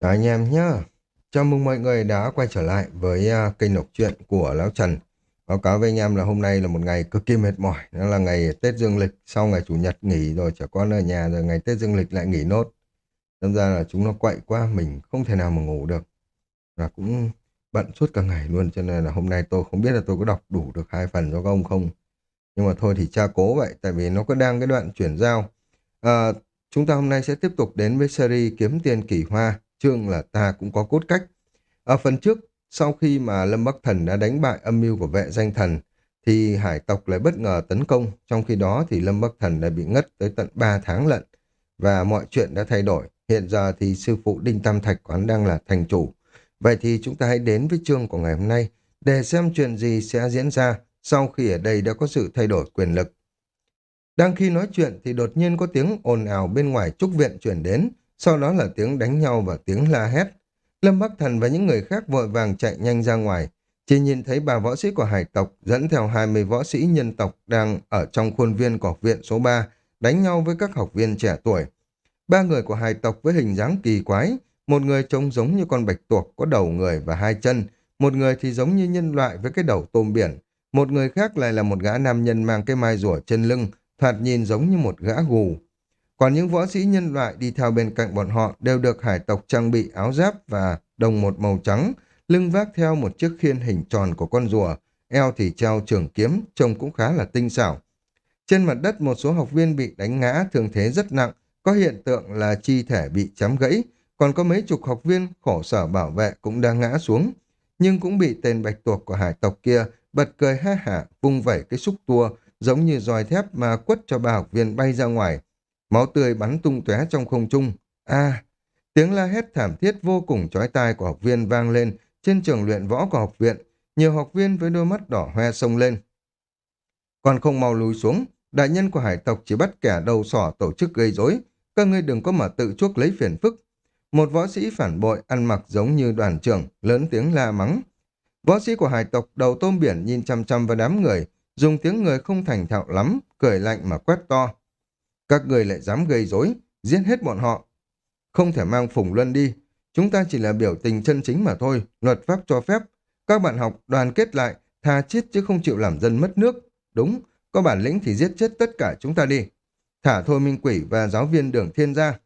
Đó anh em nhé. Chào mừng mọi người đã quay trở lại với uh, kênh đọc truyện của Lão Trần. Báo cáo với anh em là hôm nay là một ngày cực kỳ mệt mỏi. nó là ngày Tết Dương Lịch, sau ngày Chủ nhật nghỉ rồi trẻ con ở nhà rồi ngày Tết Dương Lịch lại nghỉ nốt. Đâm ra là chúng nó quậy quá, mình không thể nào mà ngủ được. Và cũng bận suốt cả ngày luôn cho nên là hôm nay tôi không biết là tôi có đọc đủ được hai phần cho các ông không. Nhưng mà thôi thì cha cố vậy, tại vì nó có đang cái đoạn chuyển giao. À, chúng ta hôm nay sẽ tiếp tục đến với series Kiếm Tiền Kỳ Hoa chương là ta cũng có cốt cách. Ở phần trước, sau khi mà Lâm Bắc Thần đã đánh bại âm mưu của vệ danh thần, thì hải tộc lại bất ngờ tấn công, trong khi đó thì Lâm Bắc Thần đã bị ngất tới tận 3 tháng lận, và mọi chuyện đã thay đổi. Hiện giờ thì sư phụ Đinh Tam Thạch quán đang là thành chủ. Vậy thì chúng ta hãy đến với chương của ngày hôm nay để xem chuyện gì sẽ diễn ra sau khi ở đây đã có sự thay đổi quyền lực. Đang khi nói chuyện thì đột nhiên có tiếng ồn ào bên ngoài trúc viện chuyển đến, sau đó là tiếng đánh nhau và tiếng la hét. Lâm Bắc Thần và những người khác vội vàng chạy nhanh ra ngoài, chỉ nhìn thấy ba võ sĩ của hải tộc dẫn theo 20 võ sĩ nhân tộc đang ở trong khuôn viên của học viện số 3 đánh nhau với các học viên trẻ tuổi. Ba người của hải tộc với hình dáng kỳ quái, một người trông giống như con bạch tuộc có đầu người và hai chân, một người thì giống như nhân loại với cái đầu tôm biển, một người khác lại là một gã nam nhân mang cái mai rùa trên lưng, thoạt nhìn giống như một gã gù. Còn những võ sĩ nhân loại đi theo bên cạnh bọn họ đều được hải tộc trang bị áo giáp và đồng một màu trắng, lưng vác theo một chiếc khiên hình tròn của con rùa, eo thì treo trường kiếm, trông cũng khá là tinh xảo. Trên mặt đất một số học viên bị đánh ngã, thương thế rất nặng, có hiện tượng là chi thể bị chém gãy, còn có mấy chục học viên khổ sở bảo vệ cũng đang ngã xuống, nhưng cũng bị tên bạch tuộc của hải tộc kia bật cười ha hả, vung vẩy cái xúc tua, giống như roi thép mà quất cho ba học viên bay ra ngoài, Máu tươi bắn tung tóe trong không trung. A! tiếng la hét thảm thiết vô cùng chói tai của học viên vang lên trên trường luyện võ của học viện. Nhiều học viên với đôi mắt đỏ hoe sông lên. Còn không mau lùi xuống, đại nhân của hải tộc chỉ bắt kẻ đầu sỏ tổ chức gây rối. Các ngươi đừng có mà tự chuốc lấy phiền phức. Một võ sĩ phản bội ăn mặc giống như đoàn trưởng, lớn tiếng la mắng. Võ sĩ của hải tộc đầu tôm biển nhìn chăm chăm vào đám người, dùng tiếng người không thành thạo lắm, cười lạnh mà quét to. Các người lại dám gây rối, giết hết bọn họ. Không thể mang Phùng Luân đi. Chúng ta chỉ là biểu tình chân chính mà thôi, luật pháp cho phép. Các bạn học đoàn kết lại, tha chết chứ không chịu làm dân mất nước. Đúng, có bản lĩnh thì giết chết tất cả chúng ta đi. Thả Thôi Minh Quỷ và giáo viên Đường Thiên ra.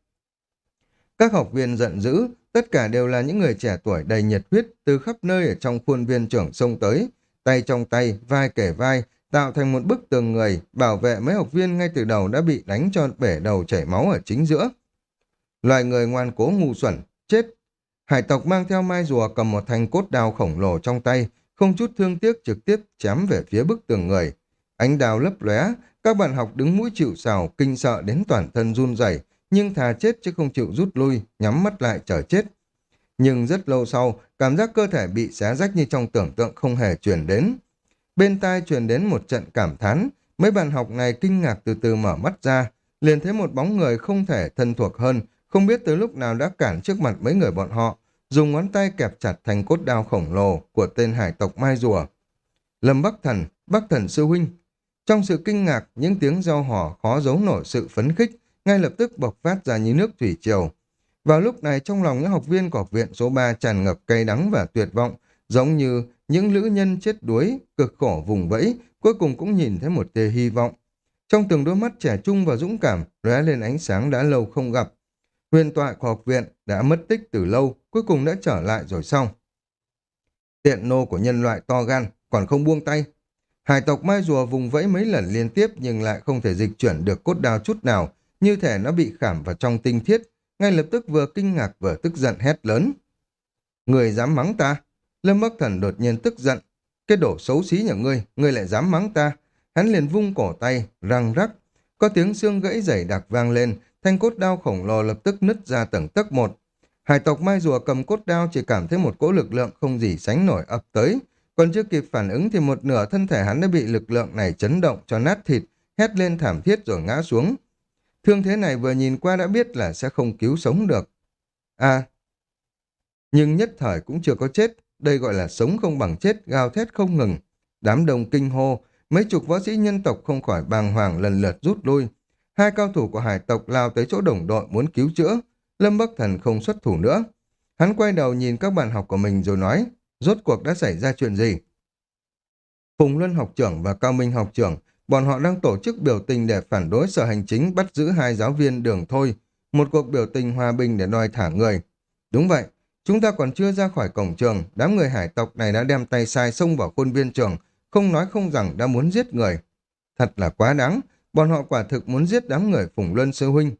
Các học viên giận dữ, tất cả đều là những người trẻ tuổi đầy nhiệt huyết từ khắp nơi ở trong khuôn viên trưởng sông tới, tay trong tay, vai kể vai, tạo thành một bức tường người, bảo vệ mấy học viên ngay từ đầu đã bị đánh cho bể đầu chảy máu ở chính giữa. Loài người ngoan cố ngu xuẩn, chết. Hải tộc mang theo mai rùa cầm một thanh cốt đao khổng lồ trong tay, không chút thương tiếc trực tiếp chém về phía bức tường người. Ánh đào lấp lóe, các bạn học đứng mũi chịu sào, kinh sợ đến toàn thân run rẩy, nhưng thà chết chứ không chịu rút lui, nhắm mắt lại chờ chết. Nhưng rất lâu sau, cảm giác cơ thể bị xé rách như trong tưởng tượng không hề truyền đến. Bên tai truyền đến một trận cảm thán, mấy bạn học này kinh ngạc từ từ mở mắt ra, liền thấy một bóng người không thể thân thuộc hơn, không biết từ lúc nào đã cản trước mặt mấy người bọn họ, dùng ngón tay kẹp chặt thành cốt đao khổng lồ của tên hải tộc Mai Rùa. Lâm Bắc Thần, Bắc Thần Sư Huynh. Trong sự kinh ngạc, những tiếng reo hò khó giấu nổi sự phấn khích, ngay lập tức bộc phát ra như nước thủy triều. Vào lúc này trong lòng những học viên của học viện số 3 tràn ngập cay đắng và tuyệt vọng, giống như những lữ nhân chết đuối, cực khổ vùng vẫy, cuối cùng cũng nhìn thấy một tia hy vọng. Trong từng đôi mắt trẻ trung và dũng cảm, lóe lên ánh sáng đã lâu không gặp. Huyền tọa của học viện đã mất tích từ lâu, cuối cùng đã trở lại rồi xong. Tiện nô của nhân loại to gan, còn không buông tay. Hải tộc mai rùa vùng vẫy mấy lần liên tiếp nhưng lại không thể dịch chuyển được cốt đao chút nào, như thể nó bị khảm vào trong tinh thiết, ngay lập tức vừa kinh ngạc vừa tức giận hét lớn. Người dám mắng ta? Lâm Bắc Thần đột nhiên tức giận. Cái đổ xấu xí nhà ngươi, ngươi lại dám mắng ta. Hắn liền vung cổ tay, răng rắc. Có tiếng xương gãy dày đặc vang lên, thanh cốt đao khổng lồ lập tức nứt ra tầng tấc một. Hải tộc mai rùa cầm cốt đao chỉ cảm thấy một cỗ lực lượng không gì sánh nổi ập tới. Còn chưa kịp phản ứng thì một nửa thân thể hắn đã bị lực lượng này chấn động cho nát thịt, hét lên thảm thiết rồi ngã xuống. Thương thế này vừa nhìn qua đã biết là sẽ không cứu sống được. À, nhưng nhất thời cũng chưa có chết, đây gọi là sống không bằng chết, gào thét không ngừng. Đám đông kinh hô, mấy chục võ sĩ nhân tộc không khỏi bàng hoàng lần lượt rút lui. Hai cao thủ của hải tộc lao tới chỗ đồng đội muốn cứu chữa. Lâm Bắc Thần không xuất thủ nữa. Hắn quay đầu nhìn các bạn học của mình rồi nói, rốt cuộc đã xảy ra chuyện gì? Phùng Luân học trưởng và Cao Minh học trưởng, bọn họ đang tổ chức biểu tình để phản đối sở hành chính bắt giữ hai giáo viên đường thôi, một cuộc biểu tình hòa bình để đòi thả người. Đúng vậy, chúng ta còn chưa ra khỏi cổng trường, đám người hải tộc này đã đem tay sai xông vào khuôn viên trường, không nói không rằng đã muốn giết người. Thật là quá đáng, bọn họ quả thực muốn giết đám người Phùng Luân sư huynh.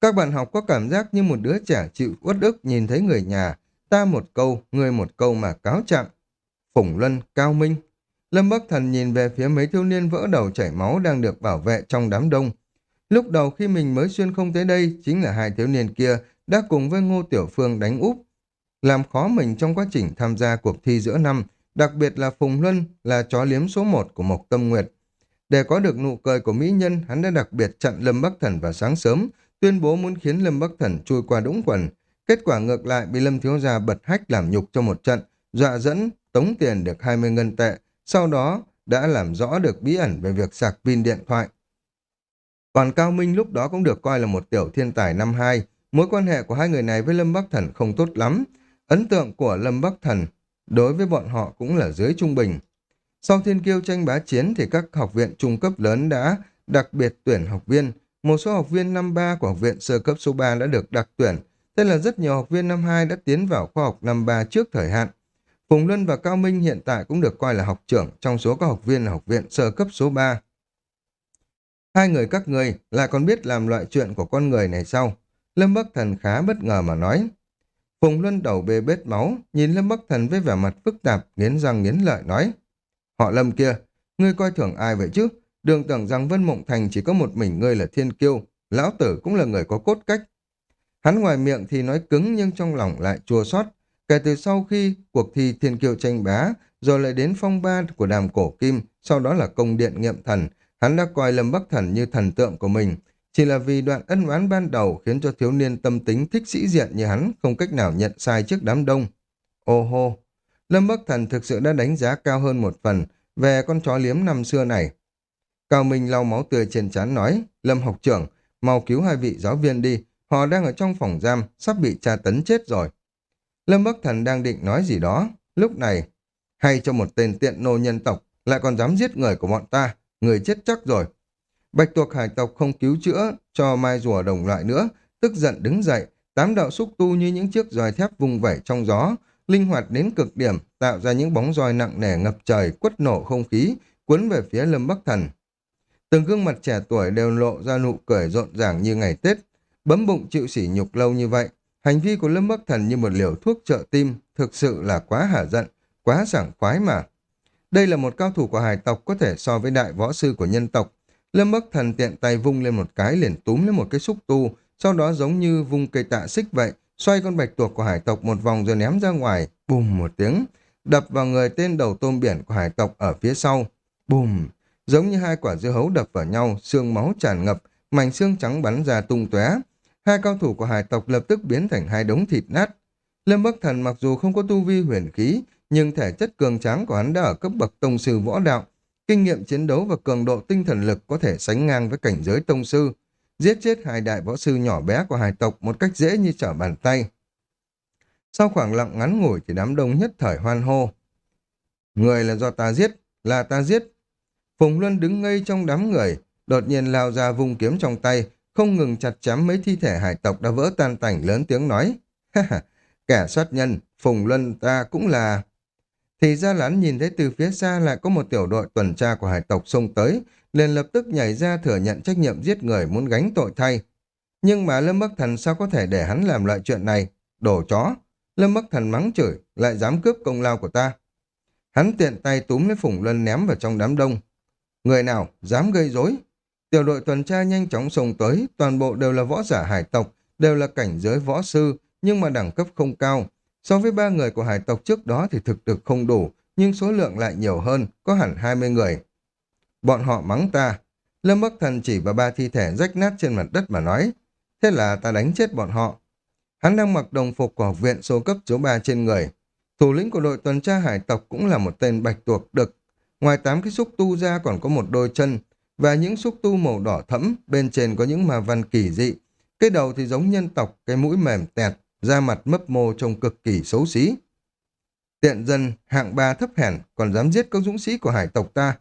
Các bạn học có cảm giác như một đứa trẻ chịu uất ức nhìn thấy người nhà, ta một câu, người một câu mà cáo trạng. Phùng Luân, Cao Minh. Lâm Bắc Thần nhìn về phía mấy thiếu niên vỡ đầu chảy máu đang được bảo vệ trong đám đông. Lúc đầu khi mình mới xuyên không tới đây, chính là hai thiếu niên kia đã cùng với Ngô Tiểu Phương đánh úp, làm khó mình trong quá trình tham gia cuộc thi giữa năm, đặc biệt là Phùng Luân là chó liếm số một của Mộc Tâm Nguyệt. Để có được nụ cười của mỹ nhân, hắn đã đặc biệt chặn Lâm Bắc Thần vào sáng sớm, tuyên bố muốn khiến Lâm Bắc Thần chui qua đũng quần. Kết quả ngược lại bị Lâm Thiếu Gia bật hách làm nhục cho một trận, dọa dẫn, tống tiền được 20 ngân tệ, sau đó đã làm rõ được bí ẩn về việc sạc pin điện thoại. Còn Cao Minh lúc đó cũng được coi là một tiểu thiên tài năm hai, mối quan hệ của hai người này với Lâm Bắc Thần không tốt lắm. Ấn tượng của Lâm Bắc Thần đối với bọn họ cũng là dưới trung bình. Sau thiên kiêu tranh bá chiến thì các học viện trung cấp lớn đã đặc biệt tuyển học viên, một số học viên năm 3 của học viện sơ cấp số 3 đã được đặc tuyển, thế là rất nhiều học viên năm 2 đã tiến vào khoa học năm 3 trước thời hạn. Phùng Luân và Cao Minh hiện tại cũng được coi là học trưởng trong số các học viên là học viện sơ cấp số 3. Hai người các người lại còn biết làm loại chuyện của con người này sao? Lâm Bắc Thần khá bất ngờ mà nói. Phùng Luân đầu bê bết máu, nhìn Lâm Bắc Thần với vẻ mặt phức tạp, nghiến răng nghiến lợi nói. Họ Lâm kia, ngươi coi thường ai vậy chứ? Đường tưởng rằng Vân Mộng Thành chỉ có một mình ngươi là thiên kiêu, lão tử cũng là người có cốt cách. Hắn ngoài miệng thì nói cứng nhưng trong lòng lại chua xót. Kể từ sau khi cuộc thi thiên kiêu tranh bá, rồi lại đến phong ba của đàm cổ kim, sau đó là công điện nghiệm thần, hắn đã coi Lâm Bắc Thần như thần tượng của mình. Chỉ là vì đoạn ân oán ban đầu khiến cho thiếu niên tâm tính thích sĩ diện như hắn không cách nào nhận sai trước đám đông. Ô hô! Lâm Bắc Thần thực sự đã đánh giá cao hơn một phần về con chó liếm năm xưa này. Cao Minh lau máu tươi trên trán nói, Lâm học trưởng, mau cứu hai vị giáo viên đi, họ đang ở trong phòng giam, sắp bị tra tấn chết rồi. Lâm Bắc Thần đang định nói gì đó, lúc này, hay cho một tên tiện nô nhân tộc, lại còn dám giết người của bọn ta, người chết chắc rồi. Bạch tuộc hải tộc không cứu chữa cho mai rùa đồng loại nữa, tức giận đứng dậy, tám đạo xúc tu như những chiếc roi thép vùng vẩy trong gió, linh hoạt đến cực điểm, tạo ra những bóng roi nặng nề ngập trời, quất nổ không khí, cuốn về phía Lâm Bắc Thần. Từng gương mặt trẻ tuổi đều lộ ra nụ cười rộn ràng như ngày Tết, bấm bụng chịu sỉ nhục lâu như vậy. Hành vi của Lâm Bắc Thần như một liều thuốc trợ tim, thực sự là quá hả giận, quá sảng khoái mà. Đây là một cao thủ của hải tộc có thể so với đại võ sư của nhân tộc. Lâm Bắc Thần tiện tay vung lên một cái liền túm lên một cái xúc tu, sau đó giống như vung cây tạ xích vậy, xoay con bạch tuộc của hải tộc một vòng rồi ném ra ngoài, bùm một tiếng, đập vào người tên đầu tôm biển của hải tộc ở phía sau. Bùm, giống như hai quả dưa hấu đập vào nhau, xương máu tràn ngập, mảnh xương trắng bắn ra tung tóe. Hai cao thủ của hải tộc lập tức biến thành hai đống thịt nát. Lâm Bắc Thần mặc dù không có tu vi huyền khí, nhưng thể chất cường tráng của hắn đã ở cấp bậc tông sư võ đạo. Kinh nghiệm chiến đấu và cường độ tinh thần lực có thể sánh ngang với cảnh giới tông sư. Giết chết hai đại võ sư nhỏ bé của hải tộc một cách dễ như trở bàn tay. Sau khoảng lặng ngắn ngủi thì đám đông nhất thời hoan hô. Người là do ta giết, là ta giết. Phùng Luân đứng ngây trong đám người, đột nhiên lao ra vùng kiếm trong tay, không ngừng chặt chém mấy thi thể hải tộc đã vỡ tan tành lớn tiếng nói. Ha ha, kẻ sát nhân, Phùng Luân ta cũng là... Thì ra là nhìn thấy từ phía xa lại có một tiểu đội tuần tra của hải tộc xông tới, liền lập tức nhảy ra thừa nhận trách nhiệm giết người muốn gánh tội thay. Nhưng mà Lâm Bắc Thần sao có thể để hắn làm loại chuyện này? Đổ chó! Lâm Bắc Thần mắng chửi, lại dám cướp công lao của ta. Hắn tiện tay túm lấy Phùng Luân ném vào trong đám đông. Người nào dám gây rối? Tiểu đội tuần tra nhanh chóng xông tới, toàn bộ đều là võ giả hải tộc, đều là cảnh giới võ sư, nhưng mà đẳng cấp không cao. So với ba người của hải tộc trước đó thì thực lực không đủ, nhưng số lượng lại nhiều hơn, có hẳn 20 người. Bọn họ mắng ta. Lâm Bắc Thần chỉ vào ba thi thể rách nát trên mặt đất mà nói. Thế là ta đánh chết bọn họ. Hắn đang mặc đồng phục của học viện số cấp số 3 trên người. Thủ lĩnh của đội tuần tra hải tộc cũng là một tên bạch tuộc đực. Ngoài tám cái xúc tu ra còn có một đôi chân, và những xúc tu màu đỏ thẫm, bên trên có những mà văn kỳ dị. Cái đầu thì giống nhân tộc, cái mũi mềm tẹt, da mặt mấp mô trông cực kỳ xấu xí. Tiện dân hạng ba thấp hèn còn dám giết các dũng sĩ của hải tộc ta.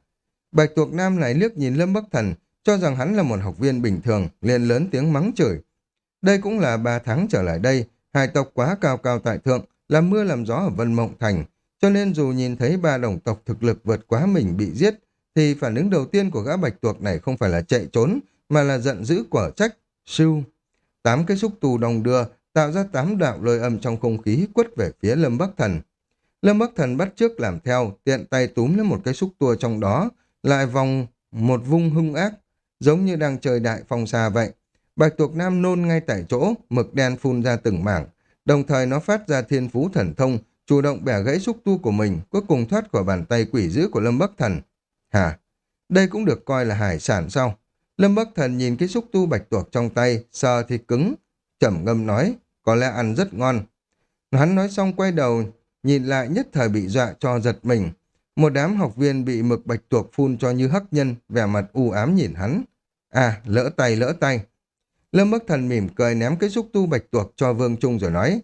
Bạch tuộc nam lại liếc nhìn Lâm Bắc Thần, cho rằng hắn là một học viên bình thường, liền lớn tiếng mắng chửi. Đây cũng là ba tháng trở lại đây, hải tộc quá cao cao tại thượng, làm mưa làm gió ở Vân Mộng Thành, cho nên dù nhìn thấy ba đồng tộc thực lực vượt quá mình bị giết, thì phản ứng đầu tiên của gã bạch tuộc này không phải là chạy trốn, mà là giận dữ quả trách, sưu. Tám cái xúc tù đồng đưa, tạo ra tám đạo lôi âm trong không khí quất về phía Lâm Bắc Thần. Lâm Bắc Thần bắt trước làm theo, tiện tay túm lấy một cái xúc tua trong đó, lại vòng một vung hung ác, giống như đang chơi đại phong xa vậy. Bạch tuộc nam nôn ngay tại chỗ, mực đen phun ra từng mảng, đồng thời nó phát ra thiên phú thần thông, chủ động bẻ gãy xúc tu của mình, cuối cùng thoát khỏi bàn tay quỷ dữ của Lâm Bắc Thần. Hả? Đây cũng được coi là hải sản sao? Lâm Bắc Thần nhìn cái xúc tu bạch tuộc trong tay, sờ thì cứng, trầm ngâm nói, có lẽ ăn rất ngon. Hắn nói xong quay đầu, nhìn lại nhất thời bị dọa cho giật mình. Một đám học viên bị mực bạch tuộc phun cho như hắc nhân, vẻ mặt u ám nhìn hắn. À, lỡ tay, lỡ tay. Lâm Bắc Thần mỉm cười ném cái xúc tu bạch tuộc cho Vương Trung rồi nói,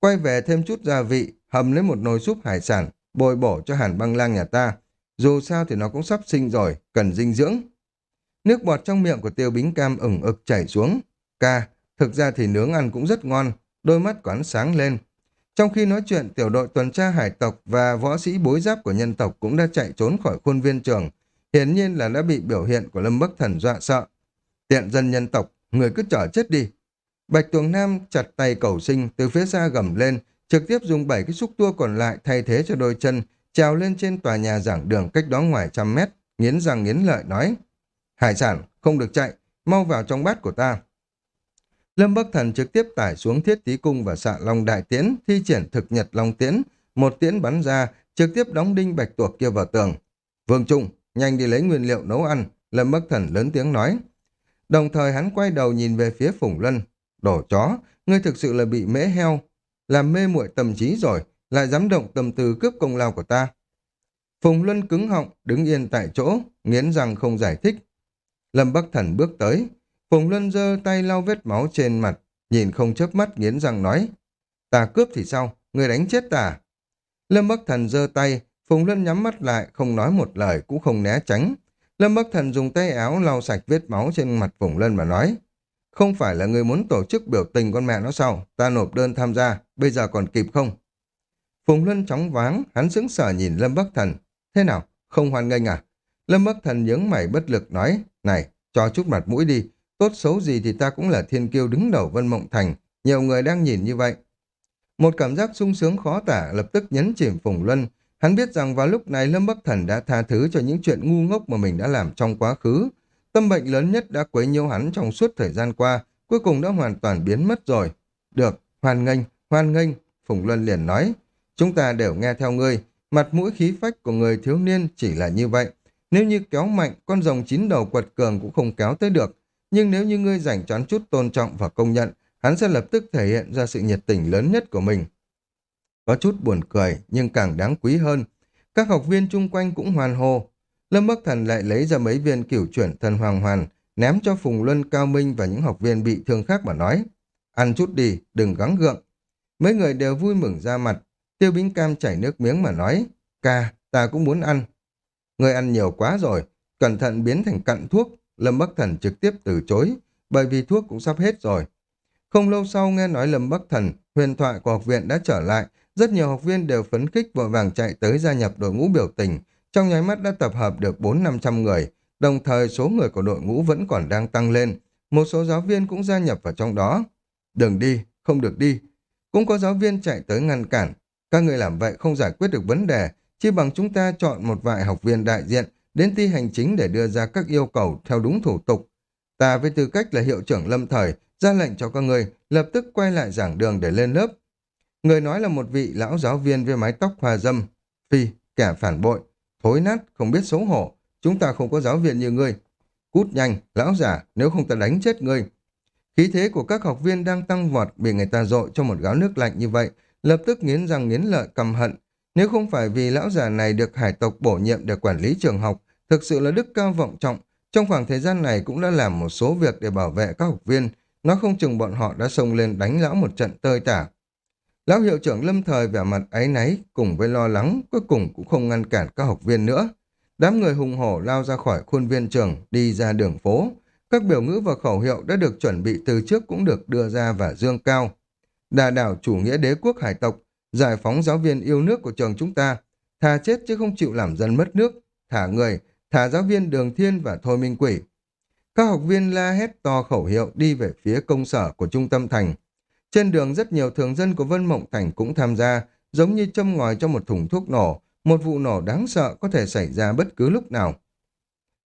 quay về thêm chút gia vị, hầm lấy một nồi súp hải sản, bồi bổ cho hàn băng lang nhà ta. Dù sao thì nó cũng sắp sinh rồi, cần dinh dưỡng. Nước bọt trong miệng của tiêu bính cam ửng ực chảy xuống. Ca, thực ra thì nướng ăn cũng rất ngon, đôi mắt quán sáng lên. Trong khi nói chuyện, tiểu đội tuần tra hải tộc và võ sĩ bối giáp của nhân tộc cũng đã chạy trốn khỏi khuôn viên trường. Hiển nhiên là đã bị biểu hiện của Lâm Bắc Thần dọa sợ. Tiện dân nhân tộc, người cứ trở chết đi. Bạch Tuồng Nam chặt tay cầu sinh từ phía xa gầm lên, trực tiếp dùng bảy cái xúc tua còn lại thay thế cho đôi chân, trèo lên trên tòa nhà giảng đường cách đó ngoài trăm mét, nghiến răng nghiến lợi nói. Hải sản, không được chạy, mau vào trong bát của ta. Lâm Bắc Thần trực tiếp tải xuống thiết tí cung và xạ long đại tiễn, thi triển thực nhật long tiễn, một tiễn bắn ra, trực tiếp đóng đinh bạch tuộc kia vào tường. Vương Trung, nhanh đi lấy nguyên liệu nấu ăn, Lâm Bắc Thần lớn tiếng nói. Đồng thời hắn quay đầu nhìn về phía Phùng Luân. Đổ chó, ngươi thực sự là bị mễ heo, làm mê muội tâm trí rồi, lại dám động tâm tư cướp công lao của ta. Phùng Luân cứng họng, đứng yên tại chỗ, nghiến răng không giải thích. Lâm Bắc Thần bước tới, Phùng Luân giơ tay lau vết máu trên mặt, nhìn không chớp mắt nghiến răng nói. Ta cướp thì sao? Người đánh chết ta Lâm Bắc Thần giơ tay, Phùng Luân nhắm mắt lại, không nói một lời, cũng không né tránh. Lâm Bắc Thần dùng tay áo lau sạch vết máu trên mặt Phùng Luân mà nói. Không phải là người muốn tổ chức biểu tình con mẹ nó sao? Ta nộp đơn tham gia, bây giờ còn kịp không? Phùng Luân chóng váng, hắn sững sờ nhìn Lâm Bắc Thần. Thế nào? Không hoan nghênh à? Lâm Bắc Thần nhướng mày bất lực nói. Này, cho chút mặt mũi đi. Tốt xấu gì thì ta cũng là thiên kiêu đứng đầu Vân Mộng Thành. Nhiều người đang nhìn như vậy. Một cảm giác sung sướng khó tả lập tức nhấn chìm Phùng Luân. Hắn biết rằng vào lúc này Lâm Bắc Thần đã tha thứ cho những chuyện ngu ngốc mà mình đã làm trong quá khứ. Tâm bệnh lớn nhất đã quấy nhiễu hắn trong suốt thời gian qua, cuối cùng đã hoàn toàn biến mất rồi. Được, hoan nghênh, hoan nghênh, Phùng Luân liền nói. Chúng ta đều nghe theo ngươi, mặt mũi khí phách của người thiếu niên chỉ là như vậy. Nếu như kéo mạnh, con rồng chín đầu quật cường cũng không kéo tới được. Nhưng nếu như ngươi dành choán chút tôn trọng và công nhận, hắn sẽ lập tức thể hiện ra sự nhiệt tình lớn nhất của mình. Có chút buồn cười, nhưng càng đáng quý hơn. Các học viên chung quanh cũng hoàn hồ. Lâm Bắc Thần lại lấy ra mấy viên cửu chuyển thần hoàng hoàn, ném cho Phùng Luân Cao Minh và những học viên bị thương khác mà nói. Ăn chút đi, đừng gắng gượng. Mấy người đều vui mừng ra mặt. Tiêu Bính Cam chảy nước miếng mà nói. Ca, ta cũng muốn ăn. Người ăn nhiều quá rồi, cẩn thận biến thành cặn thuốc. Lâm Bắc Thần trực tiếp từ chối, bởi vì thuốc cũng sắp hết rồi. Không lâu sau nghe nói Lâm Bắc Thần, huyền thoại của học viện đã trở lại, rất nhiều học viên đều phấn khích vội vàng chạy tới gia nhập đội ngũ biểu tình, trong nháy mắt đã tập hợp được 4-500 người, đồng thời số người của đội ngũ vẫn còn đang tăng lên, một số giáo viên cũng gia nhập vào trong đó. Đừng đi, không được đi. Cũng có giáo viên chạy tới ngăn cản, các người làm vậy không giải quyết được vấn đề, chỉ bằng chúng ta chọn một vài học viên đại diện đến ti hành chính để đưa ra các yêu cầu theo đúng thủ tục. Ta với tư cách là hiệu trưởng lâm thời, ra lệnh cho các người lập tức quay lại giảng đường để lên lớp. Người nói là một vị lão giáo viên với mái tóc hoa dâm. Phi, kẻ phản bội, thối nát, không biết xấu hổ. Chúng ta không có giáo viên như ngươi. Cút nhanh, lão giả, nếu không ta đánh chết ngươi. Khí thế của các học viên đang tăng vọt bị người ta dội cho một gáo nước lạnh như vậy, lập tức nghiến răng nghiến lợi căm hận. Nếu không phải vì lão già này được hải tộc bổ nhiệm để quản lý trường học, thực sự là đức cao vọng trọng, trong khoảng thời gian này cũng đã làm một số việc để bảo vệ các học viên, nó không chừng bọn họ đã xông lên đánh lão một trận tơi tả. Lão hiệu trưởng lâm thời vẻ mặt áy náy cùng với lo lắng cuối cùng cũng không ngăn cản các học viên nữa. Đám người hùng hổ lao ra khỏi khuôn viên trường đi ra đường phố. Các biểu ngữ và khẩu hiệu đã được chuẩn bị từ trước cũng được đưa ra và dương cao. Đà đảo chủ nghĩa đế quốc hải tộc, giải phóng giáo viên yêu nước của trường chúng ta, thà chết chứ không chịu làm dân mất nước, thả người, thả giáo viên Đường Thiên và Thôi Minh Quỷ. Các học viên la hét to khẩu hiệu đi về phía công sở của trung tâm thành. Trên đường rất nhiều thường dân của Vân Mộng Thành cũng tham gia, giống như châm ngòi cho một thùng thuốc nổ, một vụ nổ đáng sợ có thể xảy ra bất cứ lúc nào.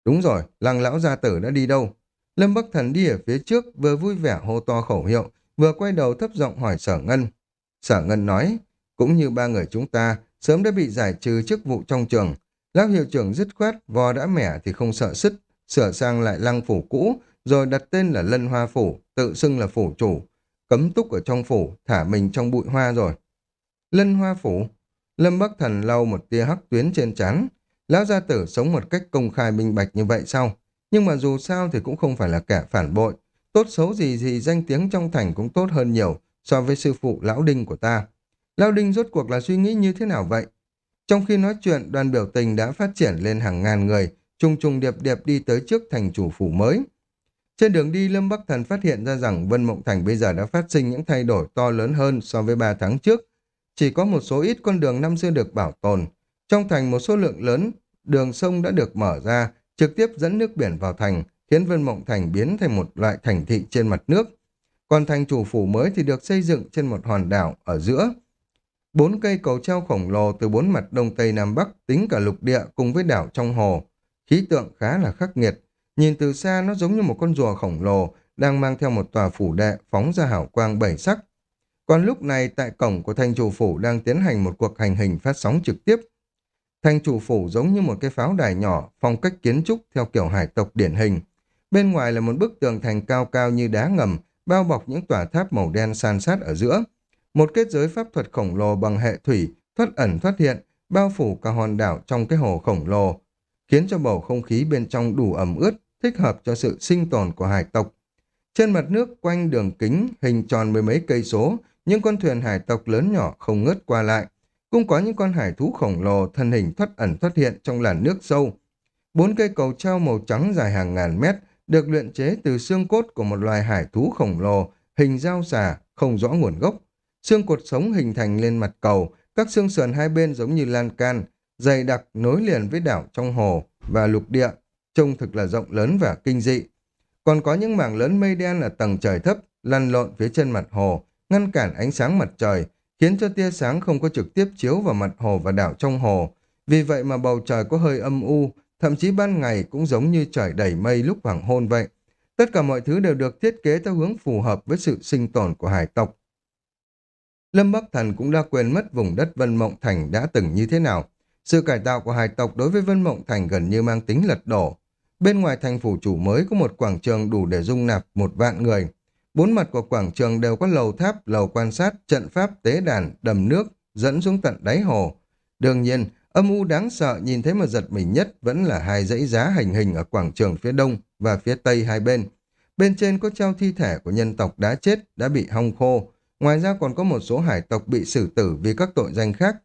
Đúng rồi, lăng lão gia tử đã đi đâu? Lâm Bắc Thần đi ở phía trước, vừa vui vẻ hô to khẩu hiệu, vừa quay đầu thấp giọng hỏi sở ngân. Sở ngân nói, cũng như ba người chúng ta, sớm đã bị giải trừ chức vụ trong trường. Lão hiệu trưởng dứt khoát, vò đã mẻ thì không sợ sứt, sửa sang lại lăng phủ cũ, rồi đặt tên là Lân Hoa Phủ, tự xưng là phủ chủ, cấm túc ở trong phủ, thả mình trong bụi hoa rồi. Lân Hoa Phủ, Lâm Bắc Thần lau một tia hắc tuyến trên trán Lão gia tử sống một cách công khai minh bạch như vậy sao? Nhưng mà dù sao thì cũng không phải là kẻ phản bội. Tốt xấu gì gì danh tiếng trong thành cũng tốt hơn nhiều so với sư phụ Lão Đinh của ta. Lão Đinh rốt cuộc là suy nghĩ như thế nào vậy? Trong khi nói chuyện, đoàn biểu tình đã phát triển lên hàng ngàn người, trùng trùng điệp điệp đi tới trước thành chủ phủ mới. Trên đường đi, Lâm Bắc Thần phát hiện ra rằng Vân Mộng Thành bây giờ đã phát sinh những thay đổi to lớn hơn so với 3 tháng trước. Chỉ có một số ít con đường năm xưa được bảo tồn. Trong thành một số lượng lớn, đường sông đã được mở ra, trực tiếp dẫn nước biển vào thành, khiến Vân Mộng Thành biến thành một loại thành thị trên mặt nước. Còn thành chủ phủ mới thì được xây dựng trên một hòn đảo ở giữa. Bốn cây cầu treo khổng lồ từ bốn mặt đông tây nam bắc tính cả lục địa cùng với đảo trong hồ. Khí tượng khá là khắc nghiệt. Nhìn từ xa nó giống như một con rùa khổng lồ đang mang theo một tòa phủ đệ phóng ra hảo quang bảy sắc. Còn lúc này tại cổng của thành chủ phủ đang tiến hành một cuộc hành hình phát sóng trực tiếp. Thành chủ phủ giống như một cái pháo đài nhỏ, phong cách kiến trúc theo kiểu hải tộc điển hình. Bên ngoài là một bức tường thành cao cao như đá ngầm, bao bọc những tòa tháp màu đen san sát ở giữa. Một kết giới pháp thuật khổng lồ bằng hệ thủy, thoát ẩn thoát hiện, bao phủ cả hòn đảo trong cái hồ khổng lồ, khiến cho bầu không khí bên trong đủ ẩm ướt, thích hợp cho sự sinh tồn của hải tộc. Trên mặt nước quanh đường kính hình tròn mười mấy cây số, những con thuyền hải tộc lớn nhỏ không ngớt qua lại. Cũng có những con hải thú khổng lồ thân hình thoát ẩn thoát hiện trong làn nước sâu. Bốn cây cầu treo màu trắng dài hàng ngàn mét được luyện chế từ xương cốt của một loài hải thú khổng lồ, hình dao xà, không rõ nguồn gốc. Xương cột sống hình thành lên mặt cầu, các xương sườn hai bên giống như lan can, dày đặc nối liền với đảo trong hồ và lục địa, trông thực là rộng lớn và kinh dị. Còn có những mảng lớn mây đen ở tầng trời thấp, lăn lộn phía trên mặt hồ, ngăn cản ánh sáng mặt trời, khiến cho tia sáng không có trực tiếp chiếu vào mặt hồ và đảo trong hồ. Vì vậy mà bầu trời có hơi âm u, thậm chí ban ngày cũng giống như trời đầy mây lúc hoàng hôn vậy. Tất cả mọi thứ đều được thiết kế theo hướng phù hợp với sự sinh tồn của hải tộc. Lâm Bắc Thần cũng đã quên mất vùng đất Vân Mộng Thành đã từng như thế nào. Sự cải tạo của hải tộc đối với Vân Mộng Thành gần như mang tính lật đổ. Bên ngoài thành phủ chủ mới có một quảng trường đủ để dung nạp một vạn người. Bốn mặt của quảng trường đều có lầu tháp, lầu quan sát, trận pháp, tế đàn, đầm nước, dẫn xuống tận đáy hồ. Đương nhiên, âm u đáng sợ nhìn thấy mà giật mình nhất vẫn là hai dãy giá hành hình ở quảng trường phía đông và phía tây hai bên. Bên trên có treo thi thể của nhân tộc đã chết, đã bị hong khô. Ngoài ra còn có một số hải tộc bị xử tử vì các tội danh khác.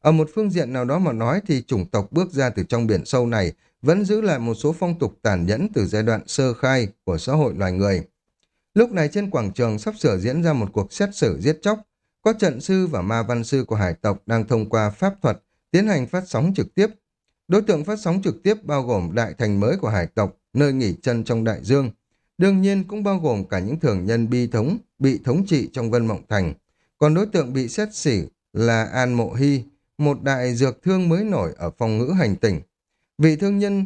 Ở một phương diện nào đó mà nói thì chủng tộc bước ra từ trong biển sâu này vẫn giữ lại một số phong tục tàn nhẫn từ giai đoạn sơ khai của xã hội loài người. Lúc này trên quảng trường sắp sửa diễn ra một cuộc xét xử giết chóc. Có trận sư và ma văn sư của hải tộc đang thông qua pháp thuật tiến hành phát sóng trực tiếp. Đối tượng phát sóng trực tiếp bao gồm đại thành mới của hải tộc, nơi nghỉ chân trong đại dương. Đương nhiên cũng bao gồm cả những thường nhân bi thống, bị thống trị trong Vân Mộng Thành. Còn đối tượng bị xét xử là An Mộ Hy, một đại dược thương mới nổi ở phòng ngữ hành tỉnh. Vị thương nhân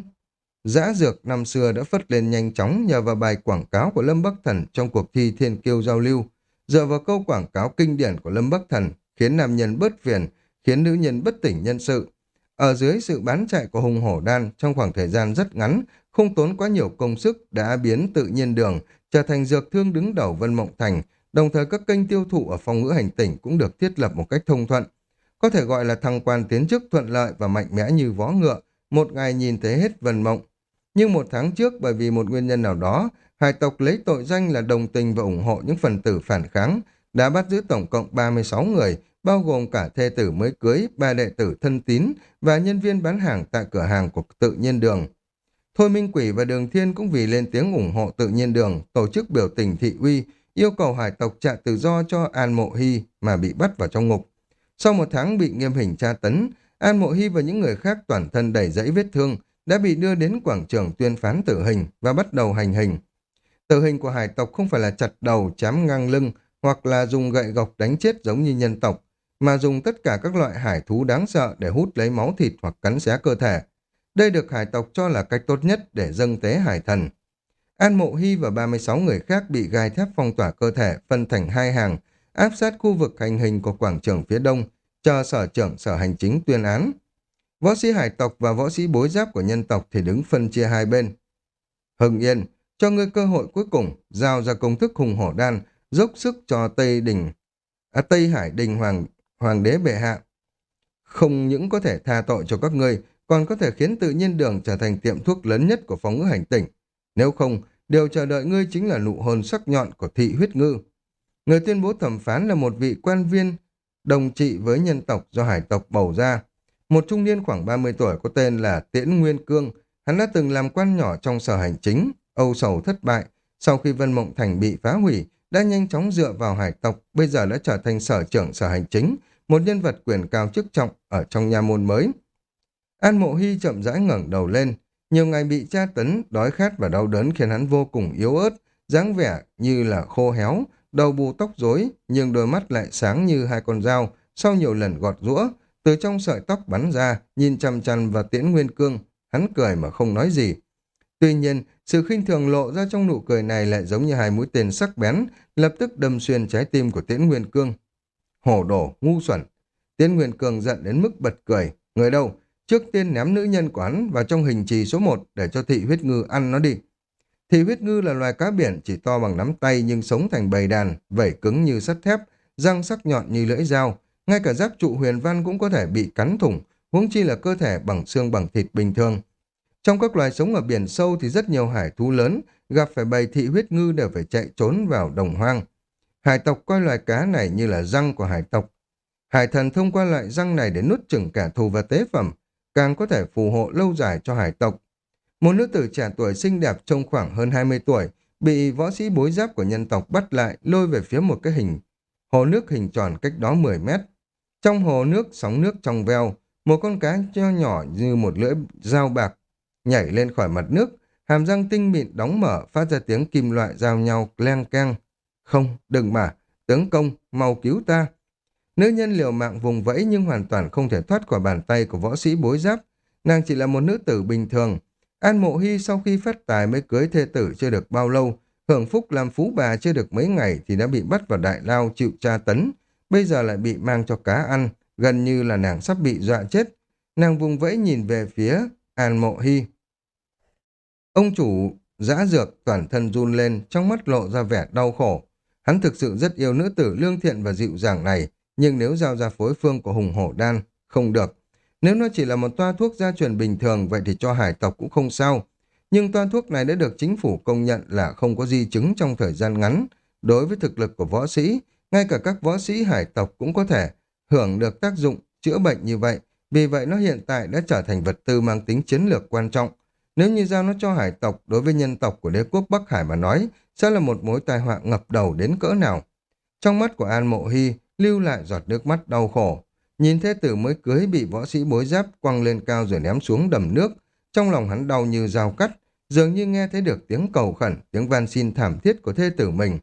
Giã dược năm xưa đã phất lên nhanh chóng nhờ vào bài quảng cáo của Lâm Bắc Thần trong cuộc thi thiên kiêu giao lưu. Dựa vào câu quảng cáo kinh điển của Lâm Bắc Thần khiến nam nhân bớt phiền, khiến nữ nhân bất tỉnh nhân sự. Ở dưới sự bán chạy của hùng hổ đan trong khoảng thời gian rất ngắn, không tốn quá nhiều công sức đã biến tự nhiên đường trở thành dược thương đứng đầu Vân Mộng Thành, đồng thời các kênh tiêu thụ ở phong ngữ hành tỉnh cũng được thiết lập một cách thông thuận. Có thể gọi là thăng quan tiến chức thuận lợi và mạnh mẽ như vó ngựa, một ngày nhìn thấy hết Vân Mộng nhưng một tháng trước bởi vì một nguyên nhân nào đó, hải tộc lấy tội danh là đồng tình và ủng hộ những phần tử phản kháng, đã bắt giữ tổng cộng 36 người, bao gồm cả thê tử mới cưới, ba đệ tử thân tín và nhân viên bán hàng tại cửa hàng của tự nhiên đường. Thôi Minh Quỷ và Đường Thiên cũng vì lên tiếng ủng hộ tự nhiên đường, tổ chức biểu tình thị uy, yêu cầu hải tộc trả tự do cho An Mộ Hy mà bị bắt vào trong ngục. Sau một tháng bị nghiêm hình tra tấn, An Mộ Hy và những người khác toàn thân đầy dẫy vết thương đã bị đưa đến quảng trường tuyên phán tử hình và bắt đầu hành hình. Tử hình của hải tộc không phải là chặt đầu, chám ngang lưng hoặc là dùng gậy gộc đánh chết giống như nhân tộc, mà dùng tất cả các loại hải thú đáng sợ để hút lấy máu thịt hoặc cắn xé cơ thể. Đây được hải tộc cho là cách tốt nhất để dâng tế hải thần. An Mộ Hy và 36 người khác bị gai thép phong tỏa cơ thể phân thành hai hàng, áp sát khu vực hành hình của quảng trường phía đông, chờ sở trưởng sở hành chính tuyên án. Võ sĩ hải tộc và võ sĩ bối giáp của nhân tộc thì đứng phân chia hai bên. Hưng Yên, cho ngươi cơ hội cuối cùng, giao ra công thức hùng hổ đan, dốc sức cho Tây Đình, à, Tây Hải Đình Hoàng Hoàng đế bệ hạ. Không những có thể tha tội cho các ngươi, còn có thể khiến tự nhiên đường trở thành tiệm thuốc lớn nhất của phóng ngữ hành tỉnh. Nếu không, điều chờ đợi ngươi chính là nụ hôn sắc nhọn của thị huyết ngư. Người tuyên bố thẩm phán là một vị quan viên đồng trị với nhân tộc do hải tộc bầu ra. Một trung niên khoảng 30 tuổi có tên là Tiễn Nguyên Cương. Hắn đã từng làm quan nhỏ trong sở hành chính, âu sầu thất bại. Sau khi Vân Mộng Thành bị phá hủy, đã nhanh chóng dựa vào hải tộc, bây giờ đã trở thành sở trưởng sở hành chính, một nhân vật quyền cao chức trọng ở trong nhà môn mới. An Mộ Hy chậm rãi ngẩng đầu lên, nhiều ngày bị tra tấn, đói khát và đau đớn khiến hắn vô cùng yếu ớt, dáng vẻ như là khô héo, đầu bù tóc rối, nhưng đôi mắt lại sáng như hai con dao, sau nhiều lần gọt rũa, từ trong sợi tóc bắn ra, nhìn chằm chằm và tiễn nguyên cương, hắn cười mà không nói gì. Tuy nhiên, sự khinh thường lộ ra trong nụ cười này lại giống như hai mũi tên sắc bén, lập tức đâm xuyên trái tim của tiễn nguyên cương. Hổ đổ, ngu xuẩn. Tiễn nguyên cương giận đến mức bật cười. Người đâu? Trước tiên ném nữ nhân của hắn vào trong hình trì số 1 để cho thị huyết ngư ăn nó đi. Thị huyết ngư là loài cá biển chỉ to bằng nắm tay nhưng sống thành bầy đàn, vảy cứng như sắt thép, răng sắc nhọn như lưỡi dao. Ngay cả giáp trụ huyền văn cũng có thể bị cắn thủng, huống chi là cơ thể bằng xương bằng thịt bình thường. Trong các loài sống ở biển sâu thì rất nhiều hải thú lớn, gặp phải bầy thị huyết ngư đều phải chạy trốn vào đồng hoang. Hải tộc coi loài cá này như là răng của hải tộc. Hải thần thông qua loại răng này để nuốt chửng cả thù và tế phẩm, càng có thể phù hộ lâu dài cho hải tộc. Một nữ tử trẻ tuổi xinh đẹp trông khoảng hơn 20 tuổi, bị võ sĩ bối giáp của nhân tộc bắt lại lôi về phía một cái hình hồ nước hình tròn cách đó 10 mét. Trong hồ nước, sóng nước trong veo, một con cá nho nhỏ như một lưỡi dao bạc nhảy lên khỏi mặt nước, hàm răng tinh mịn đóng mở phát ra tiếng kim loại giao nhau leng keng. Không, đừng mà, tướng công, mau cứu ta. Nữ nhân liều mạng vùng vẫy nhưng hoàn toàn không thể thoát khỏi bàn tay của võ sĩ bối giáp. Nàng chỉ là một nữ tử bình thường. An Mộ Hy sau khi phát tài mới cưới thê tử chưa được bao lâu, hưởng phúc làm phú bà chưa được mấy ngày thì đã bị bắt vào đại lao chịu tra tấn. Bây giờ lại bị mang cho cá ăn, gần như là nàng sắp bị dọa chết. Nàng vùng vẫy nhìn về phía An Mộ Hy. Ông chủ giã dược toàn thân run lên, trong mắt lộ ra vẻ đau khổ. Hắn thực sự rất yêu nữ tử lương thiện và dịu dàng này, nhưng nếu giao ra phối phương của hùng hổ đan, không được. Nếu nó chỉ là một toa thuốc gia truyền bình thường, vậy thì cho hải tộc cũng không sao. Nhưng toa thuốc này đã được chính phủ công nhận là không có di chứng trong thời gian ngắn. Đối với thực lực của võ sĩ, ngay cả các võ sĩ hải tộc cũng có thể hưởng được tác dụng chữa bệnh như vậy. Vì vậy nó hiện tại đã trở thành vật tư mang tính chiến lược quan trọng. Nếu như giao nó cho hải tộc đối với nhân tộc của đế quốc Bắc Hải mà nói, sẽ là một mối tai họa ngập đầu đến cỡ nào. Trong mắt của An Mộ Hy, lưu lại giọt nước mắt đau khổ. Nhìn thế tử mới cưới bị võ sĩ bối giáp quăng lên cao rồi ném xuống đầm nước. Trong lòng hắn đau như dao cắt, dường như nghe thấy được tiếng cầu khẩn, tiếng van xin thảm thiết của thế tử mình.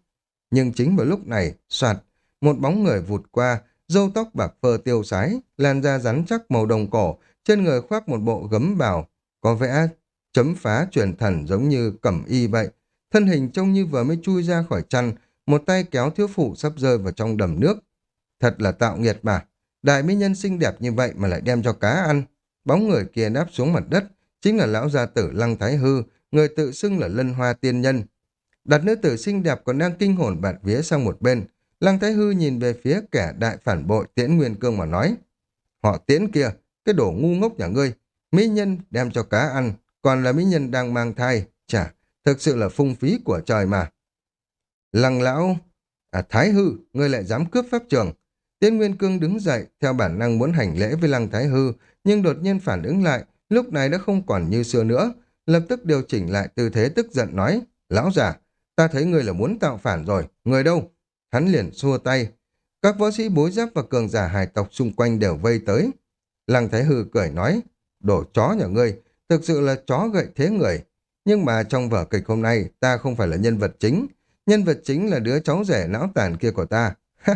Nhưng chính vào lúc này, soạt, một bóng người vụt qua, râu tóc bạc phơ tiêu sái, làn da rắn chắc màu đồng cổ, trên người khoác một bộ gấm bào, có vẽ chấm phá truyền thần giống như cẩm y vậy. Thân hình trông như vừa mới chui ra khỏi chăn, một tay kéo thiếu phụ sắp rơi vào trong đầm nước. Thật là tạo nghiệt mà. Đại mỹ nhân xinh đẹp như vậy mà lại đem cho cá ăn. Bóng người kia đáp xuống mặt đất, chính là lão gia tử Lăng Thái Hư, người tự xưng là lân hoa tiên nhân. Đặt nữ tử xinh đẹp còn đang kinh hồn bạt vía sang một bên. Lăng Thái Hư nhìn về phía kẻ đại phản bội tiễn nguyên cương mà nói. Họ tiễn kia, cái đồ ngu ngốc nhà ngươi, mỹ nhân đem cho cá ăn, còn là mỹ nhân đang mang thai, chả, thực sự là phung phí của trời mà. Lăng lão, À Thái Hư, ngươi lại dám cướp pháp trường. Tiên Nguyên Cương đứng dậy, theo bản năng muốn hành lễ với Lăng Thái Hư, nhưng đột nhiên phản ứng lại, lúc này đã không còn như xưa nữa. Lập tức điều chỉnh lại tư thế tức giận nói, lão già, ta thấy người là muốn tạo phản rồi, người đâu? Hắn liền xua tay. Các võ sĩ bối giáp và cường giả hải tộc xung quanh đều vây tới. Lăng Thái Hư cười nói, đổ chó nhà ngươi, thực sự là chó gậy thế người. Nhưng mà trong vở kịch hôm nay, ta không phải là nhân vật chính. Nhân vật chính là đứa cháu rể não tàn kia của ta.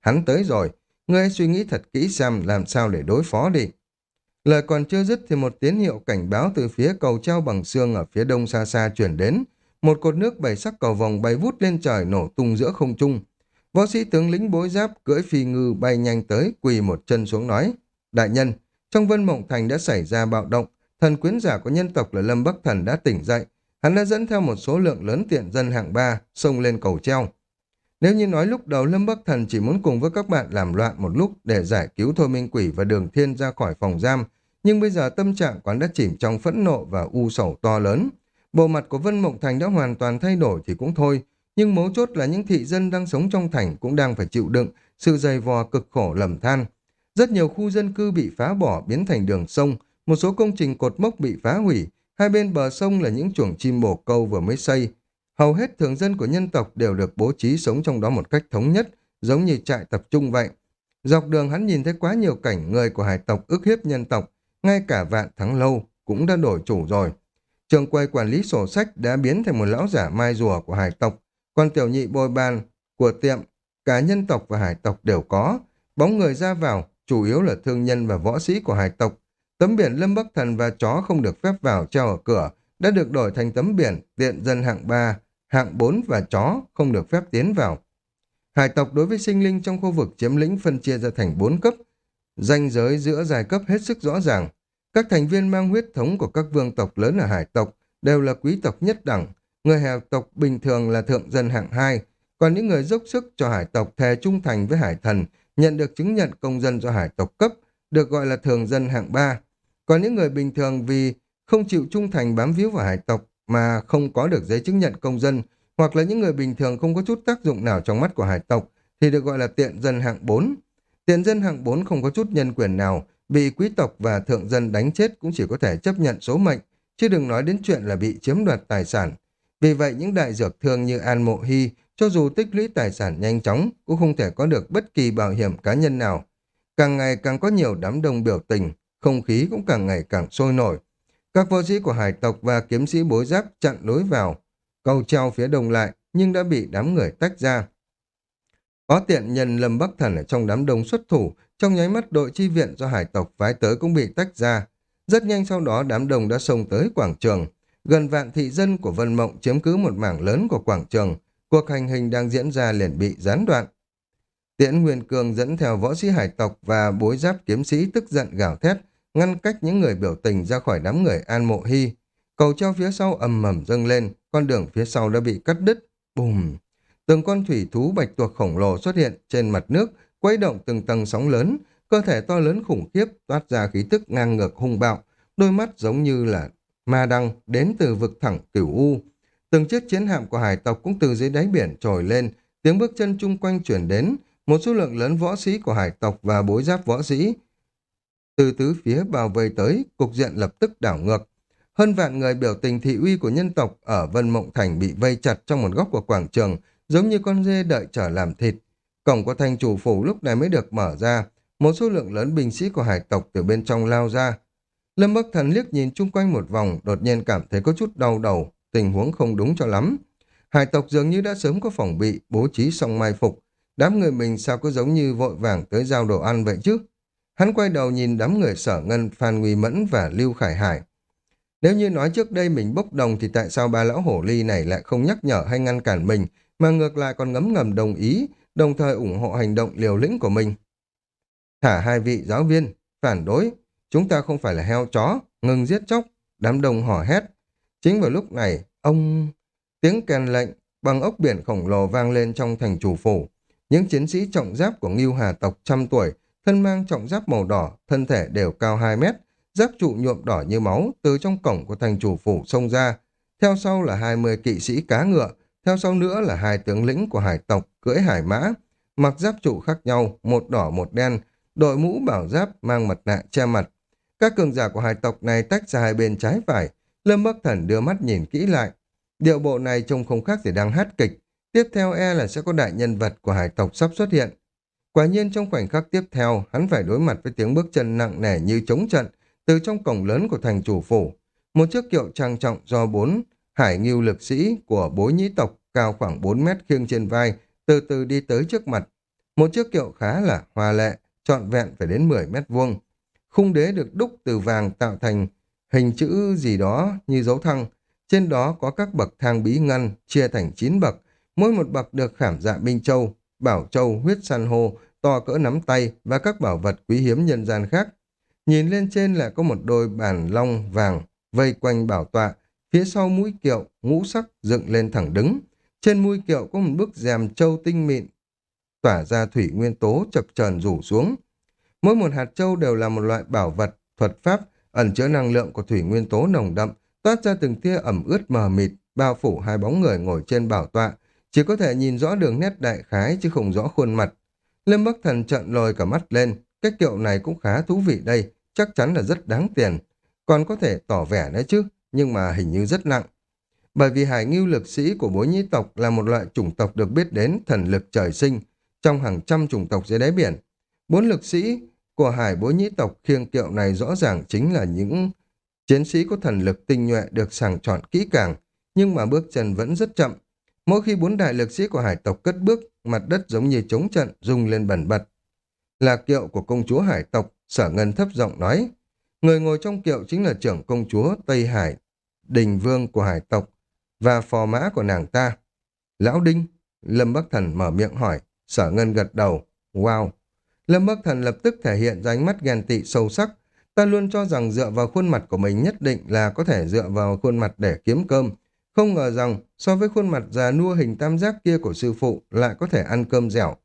hắn tới rồi. Ngươi hãy suy nghĩ thật kỹ xem làm sao để đối phó đi. Lời còn chưa dứt thì một tín hiệu cảnh báo từ phía cầu treo bằng xương ở phía đông xa xa chuyển đến. Một cột nước bảy sắc cầu vòng bay vút lên trời nổ tung giữa không trung. Võ sĩ tướng lĩnh bối giáp cưỡi phi ngư bay nhanh tới quỳ một chân xuống nói. Đại nhân, trong vân mộng thành đã xảy ra bạo động. Thần quyến giả của nhân tộc là Lâm Bắc Thần đã tỉnh dậy. Hắn đã dẫn theo một số lượng lớn tiện dân hạng ba xông lên cầu treo. Nếu như nói lúc đầu Lâm Bắc Thần chỉ muốn cùng với các bạn làm loạn một lúc để giải cứu Thôi Minh Quỷ và Đường Thiên ra khỏi phòng giam, nhưng bây giờ tâm trạng quán đã chìm trong phẫn nộ và u sầu to lớn. Bộ mặt của Vân Mộng Thành đã hoàn toàn thay đổi thì cũng thôi, nhưng mấu chốt là những thị dân đang sống trong thành cũng đang phải chịu đựng sự dày vò cực khổ lầm than. Rất nhiều khu dân cư bị phá bỏ biến thành đường sông, một số công trình cột mốc bị phá hủy, hai bên bờ sông là những chuồng chim bồ câu vừa mới xây. Hầu hết thường dân của nhân tộc đều được bố trí sống trong đó một cách thống nhất, giống như trại tập trung vậy. Dọc đường hắn nhìn thấy quá nhiều cảnh người của hải tộc ức hiếp nhân tộc, ngay cả vạn thắng lâu cũng đã đổi chủ rồi. Trường quay quản lý sổ sách đã biến thành một lão giả mai rùa của hải tộc, còn tiểu nhị bồi bàn của tiệm, cả nhân tộc và hải tộc đều có. Bóng người ra vào, chủ yếu là thương nhân và võ sĩ của hải tộc. Tấm biển Lâm Bắc Thần và chó không được phép vào treo ở cửa, đã được đổi thành tấm biển tiện dân hạng 3, hạng 4 và chó không được phép tiến vào. Hải tộc đối với sinh linh trong khu vực chiếm lĩnh phân chia ra thành 4 cấp, Danh giới giữa giai cấp hết sức rõ ràng. Các thành viên mang huyết thống của các vương tộc lớn ở hải tộc đều là quý tộc nhất đẳng. Người hải tộc bình thường là thượng dân hạng hai, còn những người dốc sức cho hải tộc thề trung thành với hải thần, nhận được chứng nhận công dân do hải tộc cấp, được gọi là thường dân hạng ba. Còn những người bình thường vì không chịu trung thành bám víu vào hải tộc mà không có được giấy chứng nhận công dân, hoặc là những người bình thường không có chút tác dụng nào trong mắt của hải tộc, thì được gọi là tiện dân hạng 4. Tiện dân hạng 4 không có chút nhân quyền nào, bị quý tộc và thượng dân đánh chết cũng chỉ có thể chấp nhận số mệnh, chứ đừng nói đến chuyện là bị chiếm đoạt tài sản. Vì vậy những đại dược thương như An Mộ Hy, cho dù tích lũy tài sản nhanh chóng, cũng không thể có được bất kỳ bảo hiểm cá nhân nào. Càng ngày càng có nhiều đám đông biểu tình, không khí cũng càng ngày càng sôi nổi. Các võ sĩ của hải tộc và kiếm sĩ bối giáp chặn lối vào, cầu treo phía đông lại, nhưng đã bị đám người tách ra. Có tiện nhân Lâm Bắc Thần ở trong đám đông xuất thủ, trong nháy mắt đội chi viện do hải tộc phái tới cũng bị tách ra. Rất nhanh sau đó đám đông đã xông tới quảng trường. Gần vạn thị dân của Vân Mộng chiếm cứ một mảng lớn của quảng trường. Cuộc hành hình đang diễn ra liền bị gián đoạn. Tiễn Nguyên Cường dẫn theo võ sĩ hải tộc và bối giáp kiếm sĩ tức giận gào thét, ngăn cách những người biểu tình ra khỏi đám người an mộ hy. Cầu treo phía sau ầm mầm dâng lên, con đường phía sau đã bị cắt đứt. Bùm! Từng con thủy thú bạch tuộc khổng lồ xuất hiện trên mặt nước, quay động từng tầng sóng lớn, cơ thể to lớn khủng khiếp toát ra khí tức ngang ngược hung bạo, đôi mắt giống như là ma đăng đến từ vực thẳng cửu u. Từng chiếc chiến hạm của hải tộc cũng từ dưới đáy biển trồi lên, tiếng bước chân chung quanh chuyển đến, một số lượng lớn võ sĩ của hải tộc và bối giáp võ sĩ. Từ tứ phía bao vây tới, cục diện lập tức đảo ngược. Hơn vạn người biểu tình thị uy của nhân tộc ở Vân Mộng Thành bị vây chặt trong một góc của quảng trường, giống như con dê đợi trở làm thịt. Cổng của thành chủ phủ lúc này mới được mở ra, một số lượng lớn binh sĩ của hải tộc từ bên trong lao ra. Lâm Bắc Thần liếc nhìn chung quanh một vòng, đột nhiên cảm thấy có chút đau đầu, tình huống không đúng cho lắm. Hải tộc dường như đã sớm có phòng bị, bố trí xong mai phục. Đám người mình sao có giống như vội vàng tới giao đồ ăn vậy chứ? Hắn quay đầu nhìn đám người sở ngân, Phan Nguy Mẫn và Lưu Khải Hải. Nếu như nói trước đây mình bốc đồng thì tại sao ba lão hổ ly này lại không nhắc nhở hay ngăn cản mình mà ngược lại còn ngấm ngầm đồng ý, đồng thời ủng hộ hành động liều lĩnh của mình. Thả hai vị giáo viên, phản đối, chúng ta không phải là heo chó, ngừng giết chóc, đám đông hò hét. Chính vào lúc này, ông... Tiếng kèn lệnh bằng ốc biển khổng lồ vang lên trong thành chủ phủ. Những chiến sĩ trọng giáp của Ngưu Hà tộc trăm tuổi, thân mang trọng giáp màu đỏ, thân thể đều cao 2 mét, giáp trụ nhuộm đỏ như máu từ trong cổng của thành chủ phủ xông ra. Theo sau là 20 kỵ sĩ cá ngựa, theo sau nữa là hai tướng lĩnh của hải tộc cưỡi hải mã, mặc giáp trụ khác nhau, một đỏ một đen, đội mũ bảo giáp mang mặt nạ che mặt. Các cường giả của hải tộc này tách ra hai bên trái phải, Lâm Bắc Thần đưa mắt nhìn kỹ lại. Điệu bộ này trông không khác gì đang hát kịch, tiếp theo e là sẽ có đại nhân vật của hải tộc sắp xuất hiện. Quả nhiên trong khoảnh khắc tiếp theo, hắn phải đối mặt với tiếng bước chân nặng nề như chống trận từ trong cổng lớn của thành chủ phủ. Một chiếc kiệu trang trọng do bốn hải nghiêu lực sĩ của bối nhĩ tộc cao khoảng 4 mét khiêng trên vai, từ từ đi tới trước mặt. Một chiếc kiệu khá là hoa lệ, trọn vẹn phải đến 10 mét vuông. Khung đế được đúc từ vàng tạo thành hình chữ gì đó như dấu thăng. Trên đó có các bậc thang bí ngăn chia thành 9 bậc, mỗi một bậc được khảm dạ minh châu, bảo châu, huyết san hô, to cỡ nắm tay và các bảo vật quý hiếm nhân gian khác. Nhìn lên trên lại có một đôi bàn long vàng vây quanh bảo tọa, phía sau mũi kiệu, ngũ sắc dựng lên thẳng đứng. Trên mũi kiệu có một bức rèm châu tinh mịn, tỏa ra thủy nguyên tố chập chờn rủ xuống. Mỗi một hạt châu đều là một loại bảo vật, thuật pháp, ẩn chứa năng lượng của thủy nguyên tố nồng đậm, toát ra từng tia ẩm ướt mờ mịt, bao phủ hai bóng người ngồi trên bảo tọa, chỉ có thể nhìn rõ đường nét đại khái chứ không rõ khuôn mặt. Lâm Bắc Thần trợn lồi cả mắt lên, cái kiệu này cũng khá thú vị đây, chắc chắn là rất đáng tiền. Còn có thể tỏ vẻ nữa chứ, nhưng mà hình như rất nặng. Bởi vì hải ngưu lực sĩ của bối nhĩ tộc là một loại chủng tộc được biết đến thần lực trời sinh trong hàng trăm chủng tộc dưới đáy biển. Bốn lực sĩ của hải bối nhĩ tộc khiêng kiệu này rõ ràng chính là những chiến sĩ có thần lực tinh nhuệ được sàng chọn kỹ càng, nhưng mà bước chân vẫn rất chậm. Mỗi khi bốn đại lực sĩ của hải tộc cất bước, mặt đất giống như chống trận, rung lên bẩn bật. Là kiệu của công chúa hải tộc, sở ngân thấp giọng nói. Người ngồi trong kiệu chính là trưởng công chúa Tây Hải, đình vương của hải tộc, và phò mã của nàng ta. Lão Đinh, Lâm Bắc Thần mở miệng hỏi, sở ngân gật đầu, wow. Lâm Bắc Thần lập tức thể hiện ra ánh mắt ghen tị sâu sắc, ta luôn cho rằng dựa vào khuôn mặt của mình nhất định là có thể dựa vào khuôn mặt để kiếm cơm, không ngờ rằng so với khuôn mặt già nua hình tam giác kia của sư phụ lại có thể ăn cơm dẻo.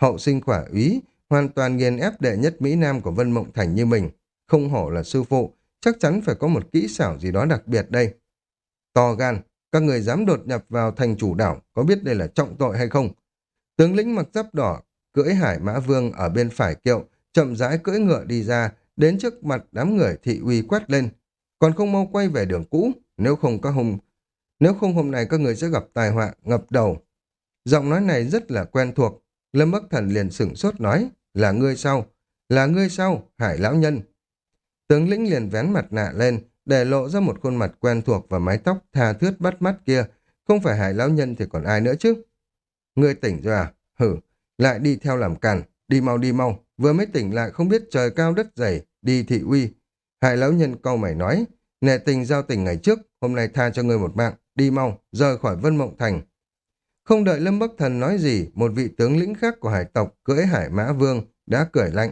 Hậu sinh khỏa úy, hoàn toàn nghiền ép đệ nhất Mỹ Nam của Vân Mộng Thành như mình. Không hổ là sư phụ, chắc chắn phải có một kỹ xảo gì đó đặc biệt đây. To gan, các người dám đột nhập vào thành chủ đảo, có biết đây là trọng tội hay không? Tướng lĩnh mặc giáp đỏ, cưỡi hải mã vương ở bên phải kiệu, chậm rãi cưỡi ngựa đi ra, đến trước mặt đám người thị uy quát lên. Còn không mau quay về đường cũ, nếu không có hùng nếu không hôm nay các người sẽ gặp tai họa ngập đầu. Giọng nói này rất là quen thuộc. Lâm Bắc Thần liền sửng sốt nói, là ngươi sau Là ngươi sau Hải lão nhân. Tướng lĩnh liền vén mặt nạ lên, để lộ ra một khuôn mặt quen thuộc và mái tóc tha thướt bắt mắt kia. Không phải hải lão nhân thì còn ai nữa chứ? Ngươi tỉnh rồi à? Hử, lại đi theo làm càn, đi mau đi mau. Vừa mới tỉnh lại không biết trời cao đất dày, đi thị uy. Hải lão nhân câu mày nói, nệ tình giao tình ngày trước, hôm nay tha cho ngươi một mạng, đi mau, rời khỏi Vân Mộng Thành. Không đợi Lâm Bắc Thần nói gì, một vị tướng lĩnh khác của hải tộc cưỡi hải mã vương đã cười lạnh.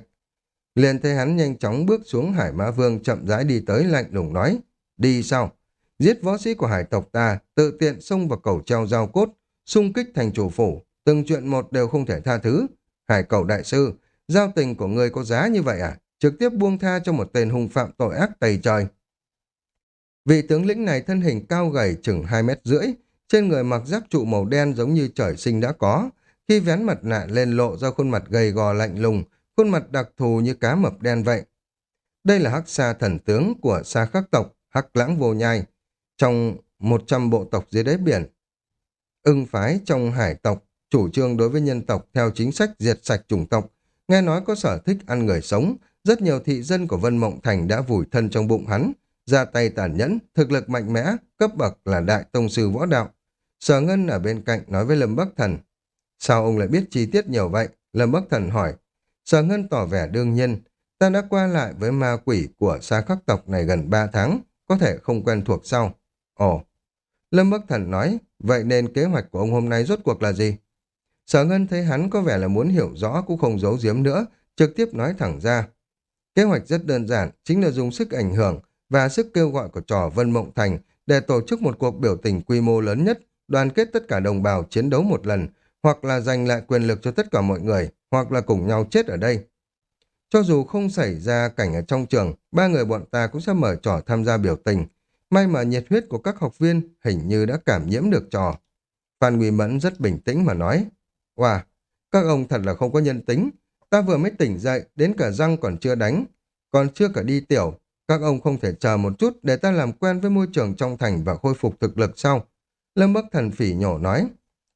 Liền thấy hắn nhanh chóng bước xuống hải mã vương chậm rãi đi tới lạnh lùng nói, đi sao? Giết võ sĩ của hải tộc ta, tự tiện xông vào cầu treo giao cốt, xung kích thành chủ phủ, từng chuyện một đều không thể tha thứ. Hải cầu đại sư, giao tình của người có giá như vậy à? Trực tiếp buông tha cho một tên hung phạm tội ác tày trời. Vị tướng lĩnh này thân hình cao gầy chừng 2 mét rưỡi, trên người mặc giáp trụ màu đen giống như trời sinh đã có. Khi vén mặt nạ lên lộ ra khuôn mặt gầy gò lạnh lùng, khuôn mặt đặc thù như cá mập đen vậy. Đây là hắc xa thần tướng của sa khắc tộc, hắc lãng vô nhai, trong 100 bộ tộc dưới đáy biển. Ưng phái trong hải tộc, chủ trương đối với nhân tộc theo chính sách diệt sạch chủng tộc, nghe nói có sở thích ăn người sống, rất nhiều thị dân của Vân Mộng Thành đã vùi thân trong bụng hắn, ra tay tàn nhẫn, thực lực mạnh mẽ, cấp bậc là đại tông sư võ đạo. Sở Ngân ở bên cạnh nói với Lâm Bắc Thần. Sao ông lại biết chi tiết nhiều vậy? Lâm Bắc Thần hỏi. Sở Ngân tỏ vẻ đương nhiên. Ta đã qua lại với ma quỷ của xa khắc tộc này gần 3 tháng, có thể không quen thuộc sau. Ồ. Lâm Bắc Thần nói, vậy nên kế hoạch của ông hôm nay rốt cuộc là gì? Sở Ngân thấy hắn có vẻ là muốn hiểu rõ cũng không giấu giếm nữa, trực tiếp nói thẳng ra. Kế hoạch rất đơn giản, chính là dùng sức ảnh hưởng, và sức kêu gọi của trò Vân Mộng Thành để tổ chức một cuộc biểu tình quy mô lớn nhất, đoàn kết tất cả đồng bào chiến đấu một lần, hoặc là giành lại quyền lực cho tất cả mọi người, hoặc là cùng nhau chết ở đây. Cho dù không xảy ra cảnh ở trong trường, ba người bọn ta cũng sẽ mở trò tham gia biểu tình. May mà nhiệt huyết của các học viên hình như đã cảm nhiễm được trò. Phan Nguy Mẫn rất bình tĩnh mà nói. Wow, các ông thật là không có nhân tính. Ta vừa mới tỉnh dậy, đến cả răng còn chưa đánh. Còn chưa cả đi tiểu. Các ông không thể chờ một chút để ta làm quen với môi trường trong thành và khôi phục thực lực sau. Lâm Bắc Thần phỉ nhổ nói.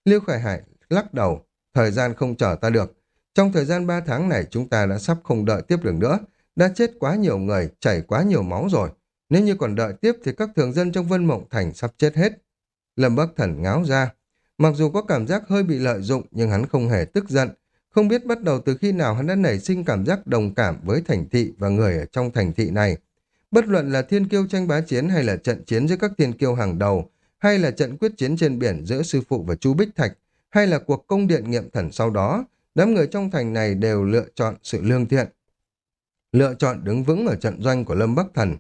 Liêu Khải Hải lắc đầu. Thời gian không chờ ta được. Trong thời gian 3 tháng này chúng ta đã sắp không đợi tiếp được nữa. Đã chết quá nhiều người, chảy quá nhiều máu rồi. Nếu như còn đợi tiếp thì các thường dân trong Vân Mộng Thành sắp chết hết. Lâm Bắc Thần ngáo ra. Mặc dù có cảm giác hơi bị lợi dụng nhưng hắn không hề tức giận. Không biết bắt đầu từ khi nào hắn đã nảy sinh cảm giác đồng cảm với thành thị và người ở trong thành thị này. Bất luận là thiên kiêu tranh bá chiến hay là trận chiến giữa các thiên kiêu hàng đầu, hay là trận quyết chiến trên biển giữa sư phụ và chú Bích Thạch, hay là cuộc công điện nghiệm thần sau đó, đám người trong thành này đều lựa chọn sự lương thiện. Lựa chọn đứng vững ở trận doanh của Lâm Bắc Thần.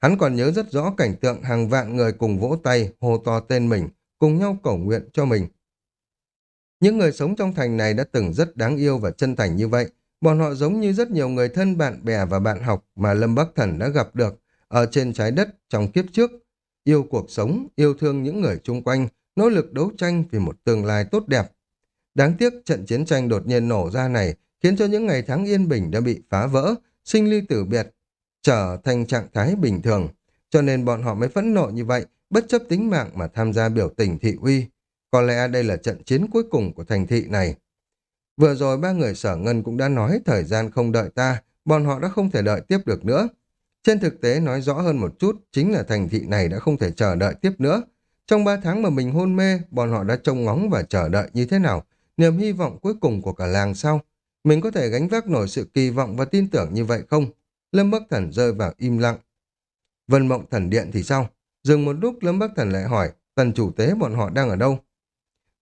Hắn còn nhớ rất rõ cảnh tượng hàng vạn người cùng vỗ tay, hô to tên mình, cùng nhau cầu nguyện cho mình. Những người sống trong thành này đã từng rất đáng yêu và chân thành như vậy. Bọn họ giống như rất nhiều người thân bạn bè và bạn học mà Lâm Bắc Thần đã gặp được ở trên trái đất trong kiếp trước. Yêu cuộc sống, yêu thương những người chung quanh, nỗ lực đấu tranh vì một tương lai tốt đẹp. Đáng tiếc trận chiến tranh đột nhiên nổ ra này khiến cho những ngày tháng yên bình đã bị phá vỡ, sinh ly tử biệt, trở thành trạng thái bình thường. Cho nên bọn họ mới phẫn nộ như vậy, bất chấp tính mạng mà tham gia biểu tình thị uy. Có lẽ đây là trận chiến cuối cùng của thành thị này. Vừa rồi ba người sở ngân cũng đã nói thời gian không đợi ta, bọn họ đã không thể đợi tiếp được nữa. Trên thực tế nói rõ hơn một chút, chính là thành thị này đã không thể chờ đợi tiếp nữa. Trong ba tháng mà mình hôn mê, bọn họ đã trông ngóng và chờ đợi như thế nào, niềm hy vọng cuối cùng của cả làng sau. Mình có thể gánh vác nổi sự kỳ vọng và tin tưởng như vậy không? Lâm Bắc Thần rơi vào im lặng. Vân Mộng Thần Điện thì sao? Dừng một lúc Lâm Bắc Thần lại hỏi, tần chủ tế bọn họ đang ở đâu?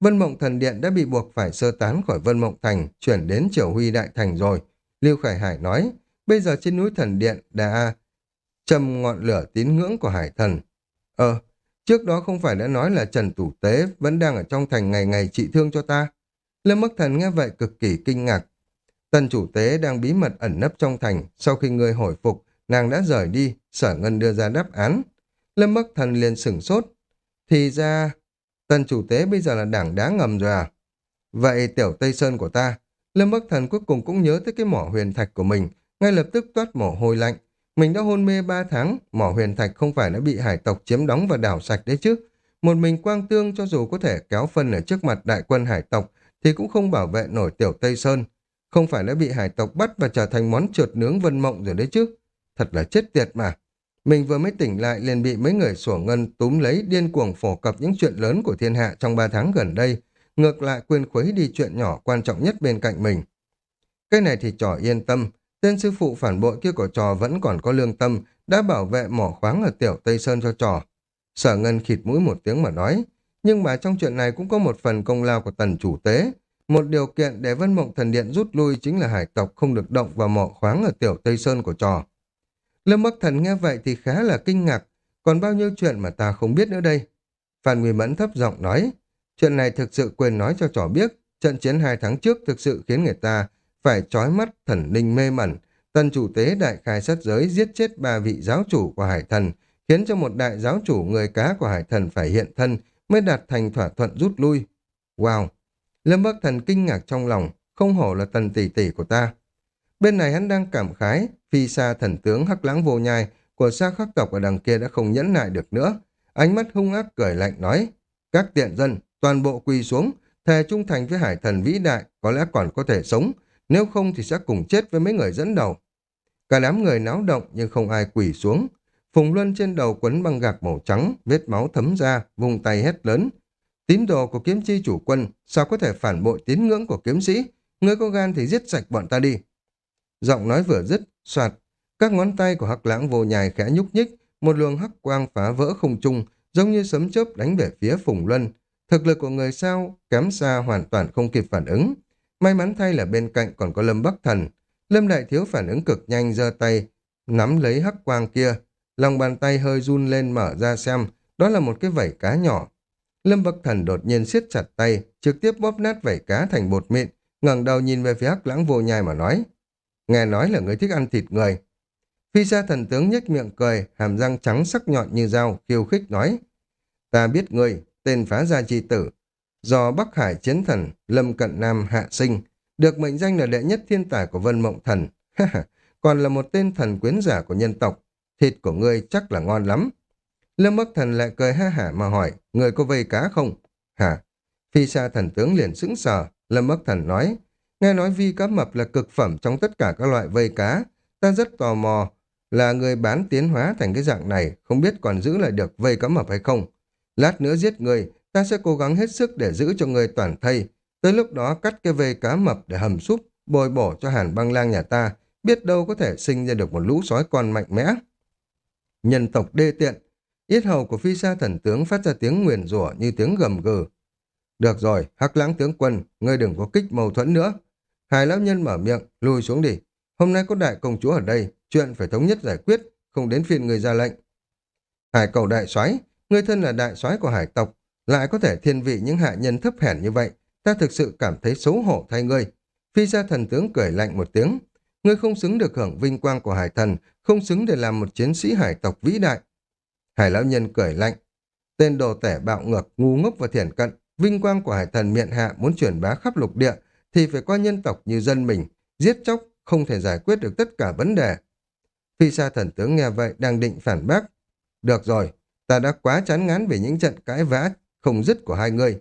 Vân Mộng Thần Điện đã bị buộc phải sơ tán khỏi Vân Mộng Thành, chuyển đến Triều Huy Đại Thành rồi. Lưu Khải Hải nói, bây giờ trên núi Thần Điện đã châm ngọn lửa tín ngưỡng của Hải Thần. Ờ, trước đó không phải đã nói là Trần Tủ Tế vẫn đang ở trong thành ngày ngày trị thương cho ta. Lâm Bắc Thần nghe vậy cực kỳ kinh ngạc. Tần chủ tế đang bí mật ẩn nấp trong thành, sau khi người hồi phục, nàng đã rời đi, sở ngân đưa ra đáp án. Lâm Bắc Thần liền sửng sốt. Thì ra, tần chủ tế bây giờ là đảng đá ngầm rồi à? Vậy tiểu Tây Sơn của ta, Lâm Bắc Thần cuối cùng cũng nhớ tới cái mỏ huyền thạch của mình, ngay lập tức toát mồ hôi lạnh. Mình đã hôn mê ba tháng, mỏ huyền thạch không phải đã bị hải tộc chiếm đóng và đảo sạch đấy chứ. Một mình quang tương cho dù có thể kéo phân ở trước mặt đại quân hải tộc thì cũng không bảo vệ nổi tiểu Tây Sơn. Không phải đã bị hải tộc bắt và trở thành món trượt nướng vân mộng rồi đấy chứ. Thật là chết tiệt mà. Mình vừa mới tỉnh lại liền bị mấy người sủa ngân túm lấy điên cuồng phổ cập những chuyện lớn của thiên hạ trong ba tháng gần đây. Ngược lại quên khuấy đi chuyện nhỏ quan trọng nhất bên cạnh mình. Cái này thì trò yên tâm. Tên sư phụ phản bội kia của trò vẫn còn có lương tâm, đã bảo vệ mỏ khoáng ở tiểu Tây Sơn cho trò. Sở Ngân khịt mũi một tiếng mà nói, nhưng mà trong chuyện này cũng có một phần công lao của tần chủ tế. Một điều kiện để Vân Mộng Thần Điện rút lui chính là hải tộc không được động vào mỏ khoáng ở tiểu Tây Sơn của trò. Lâm Bắc Thần nghe vậy thì khá là kinh ngạc, còn bao nhiêu chuyện mà ta không biết nữa đây. Phan Nguy Mẫn thấp giọng nói, chuyện này thực sự quên nói cho trò biết, trận chiến hai tháng trước thực sự khiến người ta phải trói mắt thần linh mê mẩn. Tần chủ tế đại khai sát giới giết chết ba vị giáo chủ của hải thần, khiến cho một đại giáo chủ người cá của hải thần phải hiện thân mới đạt thành thỏa thuận rút lui. Wow! Lâm Bắc Thần kinh ngạc trong lòng, không hổ là tần tỷ tỷ của ta. Bên này hắn đang cảm khái, phi xa thần tướng hắc lãng vô nhai của xa khắc tộc ở đằng kia đã không nhẫn nại được nữa. Ánh mắt hung ác cười lạnh nói, các tiện dân, toàn bộ quỳ xuống, thề trung thành với hải thần vĩ đại, có lẽ còn có thể sống, nếu không thì sẽ cùng chết với mấy người dẫn đầu. Cả đám người náo động nhưng không ai quỳ xuống. Phùng Luân trên đầu quấn băng gạc màu trắng, vết máu thấm ra, vùng tay hét lớn. Tín đồ của kiếm chi chủ quân, sao có thể phản bội tín ngưỡng của kiếm sĩ? Ngươi có gan thì giết sạch bọn ta đi. Giọng nói vừa dứt, soạt, các ngón tay của hắc lãng vô nhài khẽ nhúc nhích, một luồng hắc quang phá vỡ không trung, giống như sấm chớp đánh về phía Phùng Luân. Thực lực của người sao kém xa hoàn toàn không kịp phản ứng. May mắn thay là bên cạnh còn có Lâm Bắc Thần. Lâm Đại Thiếu phản ứng cực nhanh giơ tay, nắm lấy hắc quang kia. Lòng bàn tay hơi run lên mở ra xem, đó là một cái vảy cá nhỏ. Lâm Bắc Thần đột nhiên siết chặt tay, trực tiếp bóp nát vảy cá thành bột mịn, ngẩng đầu nhìn về phía hắc lãng vô nhai mà nói. Nghe nói là người thích ăn thịt người. Phi sa thần tướng nhếch miệng cười, hàm răng trắng sắc nhọn như dao, khiêu khích nói. Ta biết ngươi, tên phá gia chi tử. do Bắc Hải chiến thần Lâm Cận Nam hạ sinh, được mệnh danh là đệ nhất thiên tài của Vân Mộng Thần. Còn là một tên thần quyến giả của nhân tộc, thịt của ngươi chắc là ngon lắm. Lâm Bắc Thần lại cười ha hả mà hỏi, người có vây cá không? Hả? Phi xa thần tướng liền sững sờ, Lâm Bắc Thần nói, nghe nói vi cá mập là cực phẩm trong tất cả các loại vây cá. Ta rất tò mò, là người bán tiến hóa thành cái dạng này, không biết còn giữ lại được vây cá mập hay không. Lát nữa giết người, ta sẽ cố gắng hết sức để giữ cho người toàn thây. Tới lúc đó cắt cái vây cá mập để hầm súp, bồi bổ cho hàn băng lang nhà ta, biết đâu có thể sinh ra được một lũ sói con mạnh mẽ. Nhân tộc đê tiện, yết hầu của phi sa thần tướng phát ra tiếng nguyền rủa như tiếng gầm gừ. Được rồi, hắc lãng tướng quân, ngươi đừng có kích mâu thuẫn nữa. Hải lão nhân mở miệng, lùi xuống đi. Hôm nay có đại công chúa ở đây, chuyện phải thống nhất giải quyết, không đến phiên người ra lệnh. Hải cầu đại soái người thân là đại soái của hải tộc, lại có thể thiên vị những hạ nhân thấp hèn như vậy, ta thực sự cảm thấy xấu hổ thay ngươi. Phi gia thần tướng cười lạnh một tiếng, ngươi không xứng được hưởng vinh quang của hải thần, không xứng để làm một chiến sĩ hải tộc vĩ đại. Hải lão nhân cười lạnh, tên đồ tẻ bạo ngược, ngu ngốc và thiển cận, vinh quang của hải thần miệng hạ muốn truyền bá khắp lục địa, thì phải coi nhân tộc như dân mình, giết chóc không thể giải quyết được tất cả vấn đề. Phi sa thần tướng nghe vậy đang định phản bác. Được rồi, ta đã quá chán ngán về những trận cãi vã không dứt của hai người.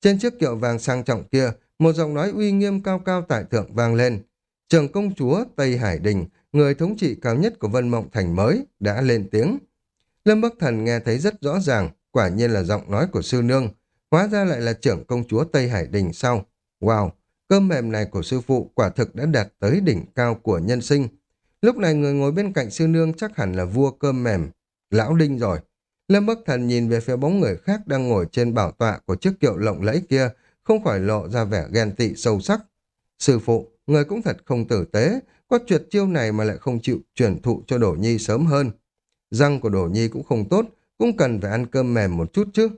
Trên chiếc kiệu vàng sang trọng kia, một giọng nói uy nghiêm cao cao tại thượng vang lên. Trường công chúa Tây Hải Đình, người thống trị cao nhất của Vân Mộng Thành mới, đã lên tiếng. Lâm Bắc Thần nghe thấy rất rõ ràng, quả nhiên là giọng nói của sư nương. Hóa ra lại là trưởng công chúa Tây Hải Đình sau. Wow, cơm mềm này của sư phụ quả thực đã đạt tới đỉnh cao của nhân sinh. Lúc này người ngồi bên cạnh sư nương chắc hẳn là vua cơm mềm, lão đinh rồi. Lâm Bắc Thần nhìn về phía bóng người khác đang ngồi trên bảo tọa của chiếc kiệu lộng lẫy kia, không khỏi lộ ra vẻ ghen tị sâu sắc. Sư phụ, người cũng thật không tử tế, có tuyệt chiêu này mà lại không chịu truyền thụ cho Đổ Nhi sớm hơn. Răng của Đổ Nhi cũng không tốt, cũng cần phải ăn cơm mềm một chút chứ.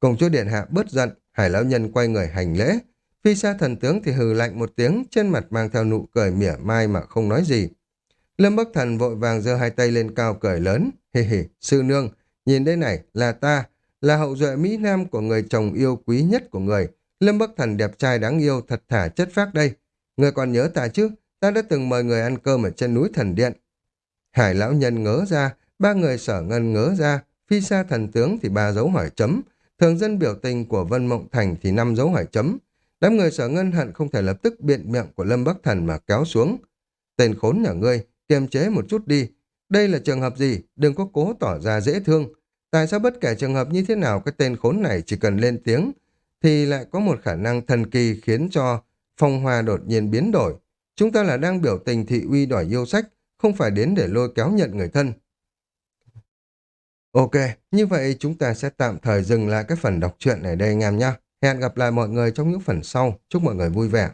Công chúa Điện Hạ bớt giận, Hải Lão Nhân quay người hành lễ. Phi xa thần tướng thì hừ lạnh một tiếng, trên mặt mang theo nụ cười mỉa mai mà không nói gì. Lâm Bắc Thần vội vàng giơ hai tay lên cao cười lớn. Hì hì, sư nương, nhìn đây này, là ta, là hậu duệ Mỹ Nam của người chồng yêu quý nhất của người. Lâm Bắc Thần đẹp trai đáng yêu, thật thả chất phác đây. Người còn nhớ ta chứ? Ta đã từng mời người ăn cơm ở trên núi Thần Điện. Hải lão nhân ngớ ra, ba người sở ngân ngớ ra, phi xa thần tướng thì ba dấu hỏi chấm, thường dân biểu tình của Vân Mộng Thành thì năm dấu hỏi chấm. Đám người sở ngân hận không thể lập tức biện miệng của Lâm Bắc Thần mà kéo xuống. Tên khốn nhà ngươi, kiềm chế một chút đi. Đây là trường hợp gì? Đừng có cố tỏ ra dễ thương. Tại sao bất kể trường hợp như thế nào cái tên khốn này chỉ cần lên tiếng thì lại có một khả năng thần kỳ khiến cho phong hoa đột nhiên biến đổi. Chúng ta là đang biểu tình thị uy đòi yêu sách, không phải đến để lôi kéo nhận người thân. Ok, như vậy chúng ta sẽ tạm thời dừng lại cái phần đọc truyện này đây anh em nhé. Hẹn gặp lại mọi người trong những phần sau. Chúc mọi người vui vẻ.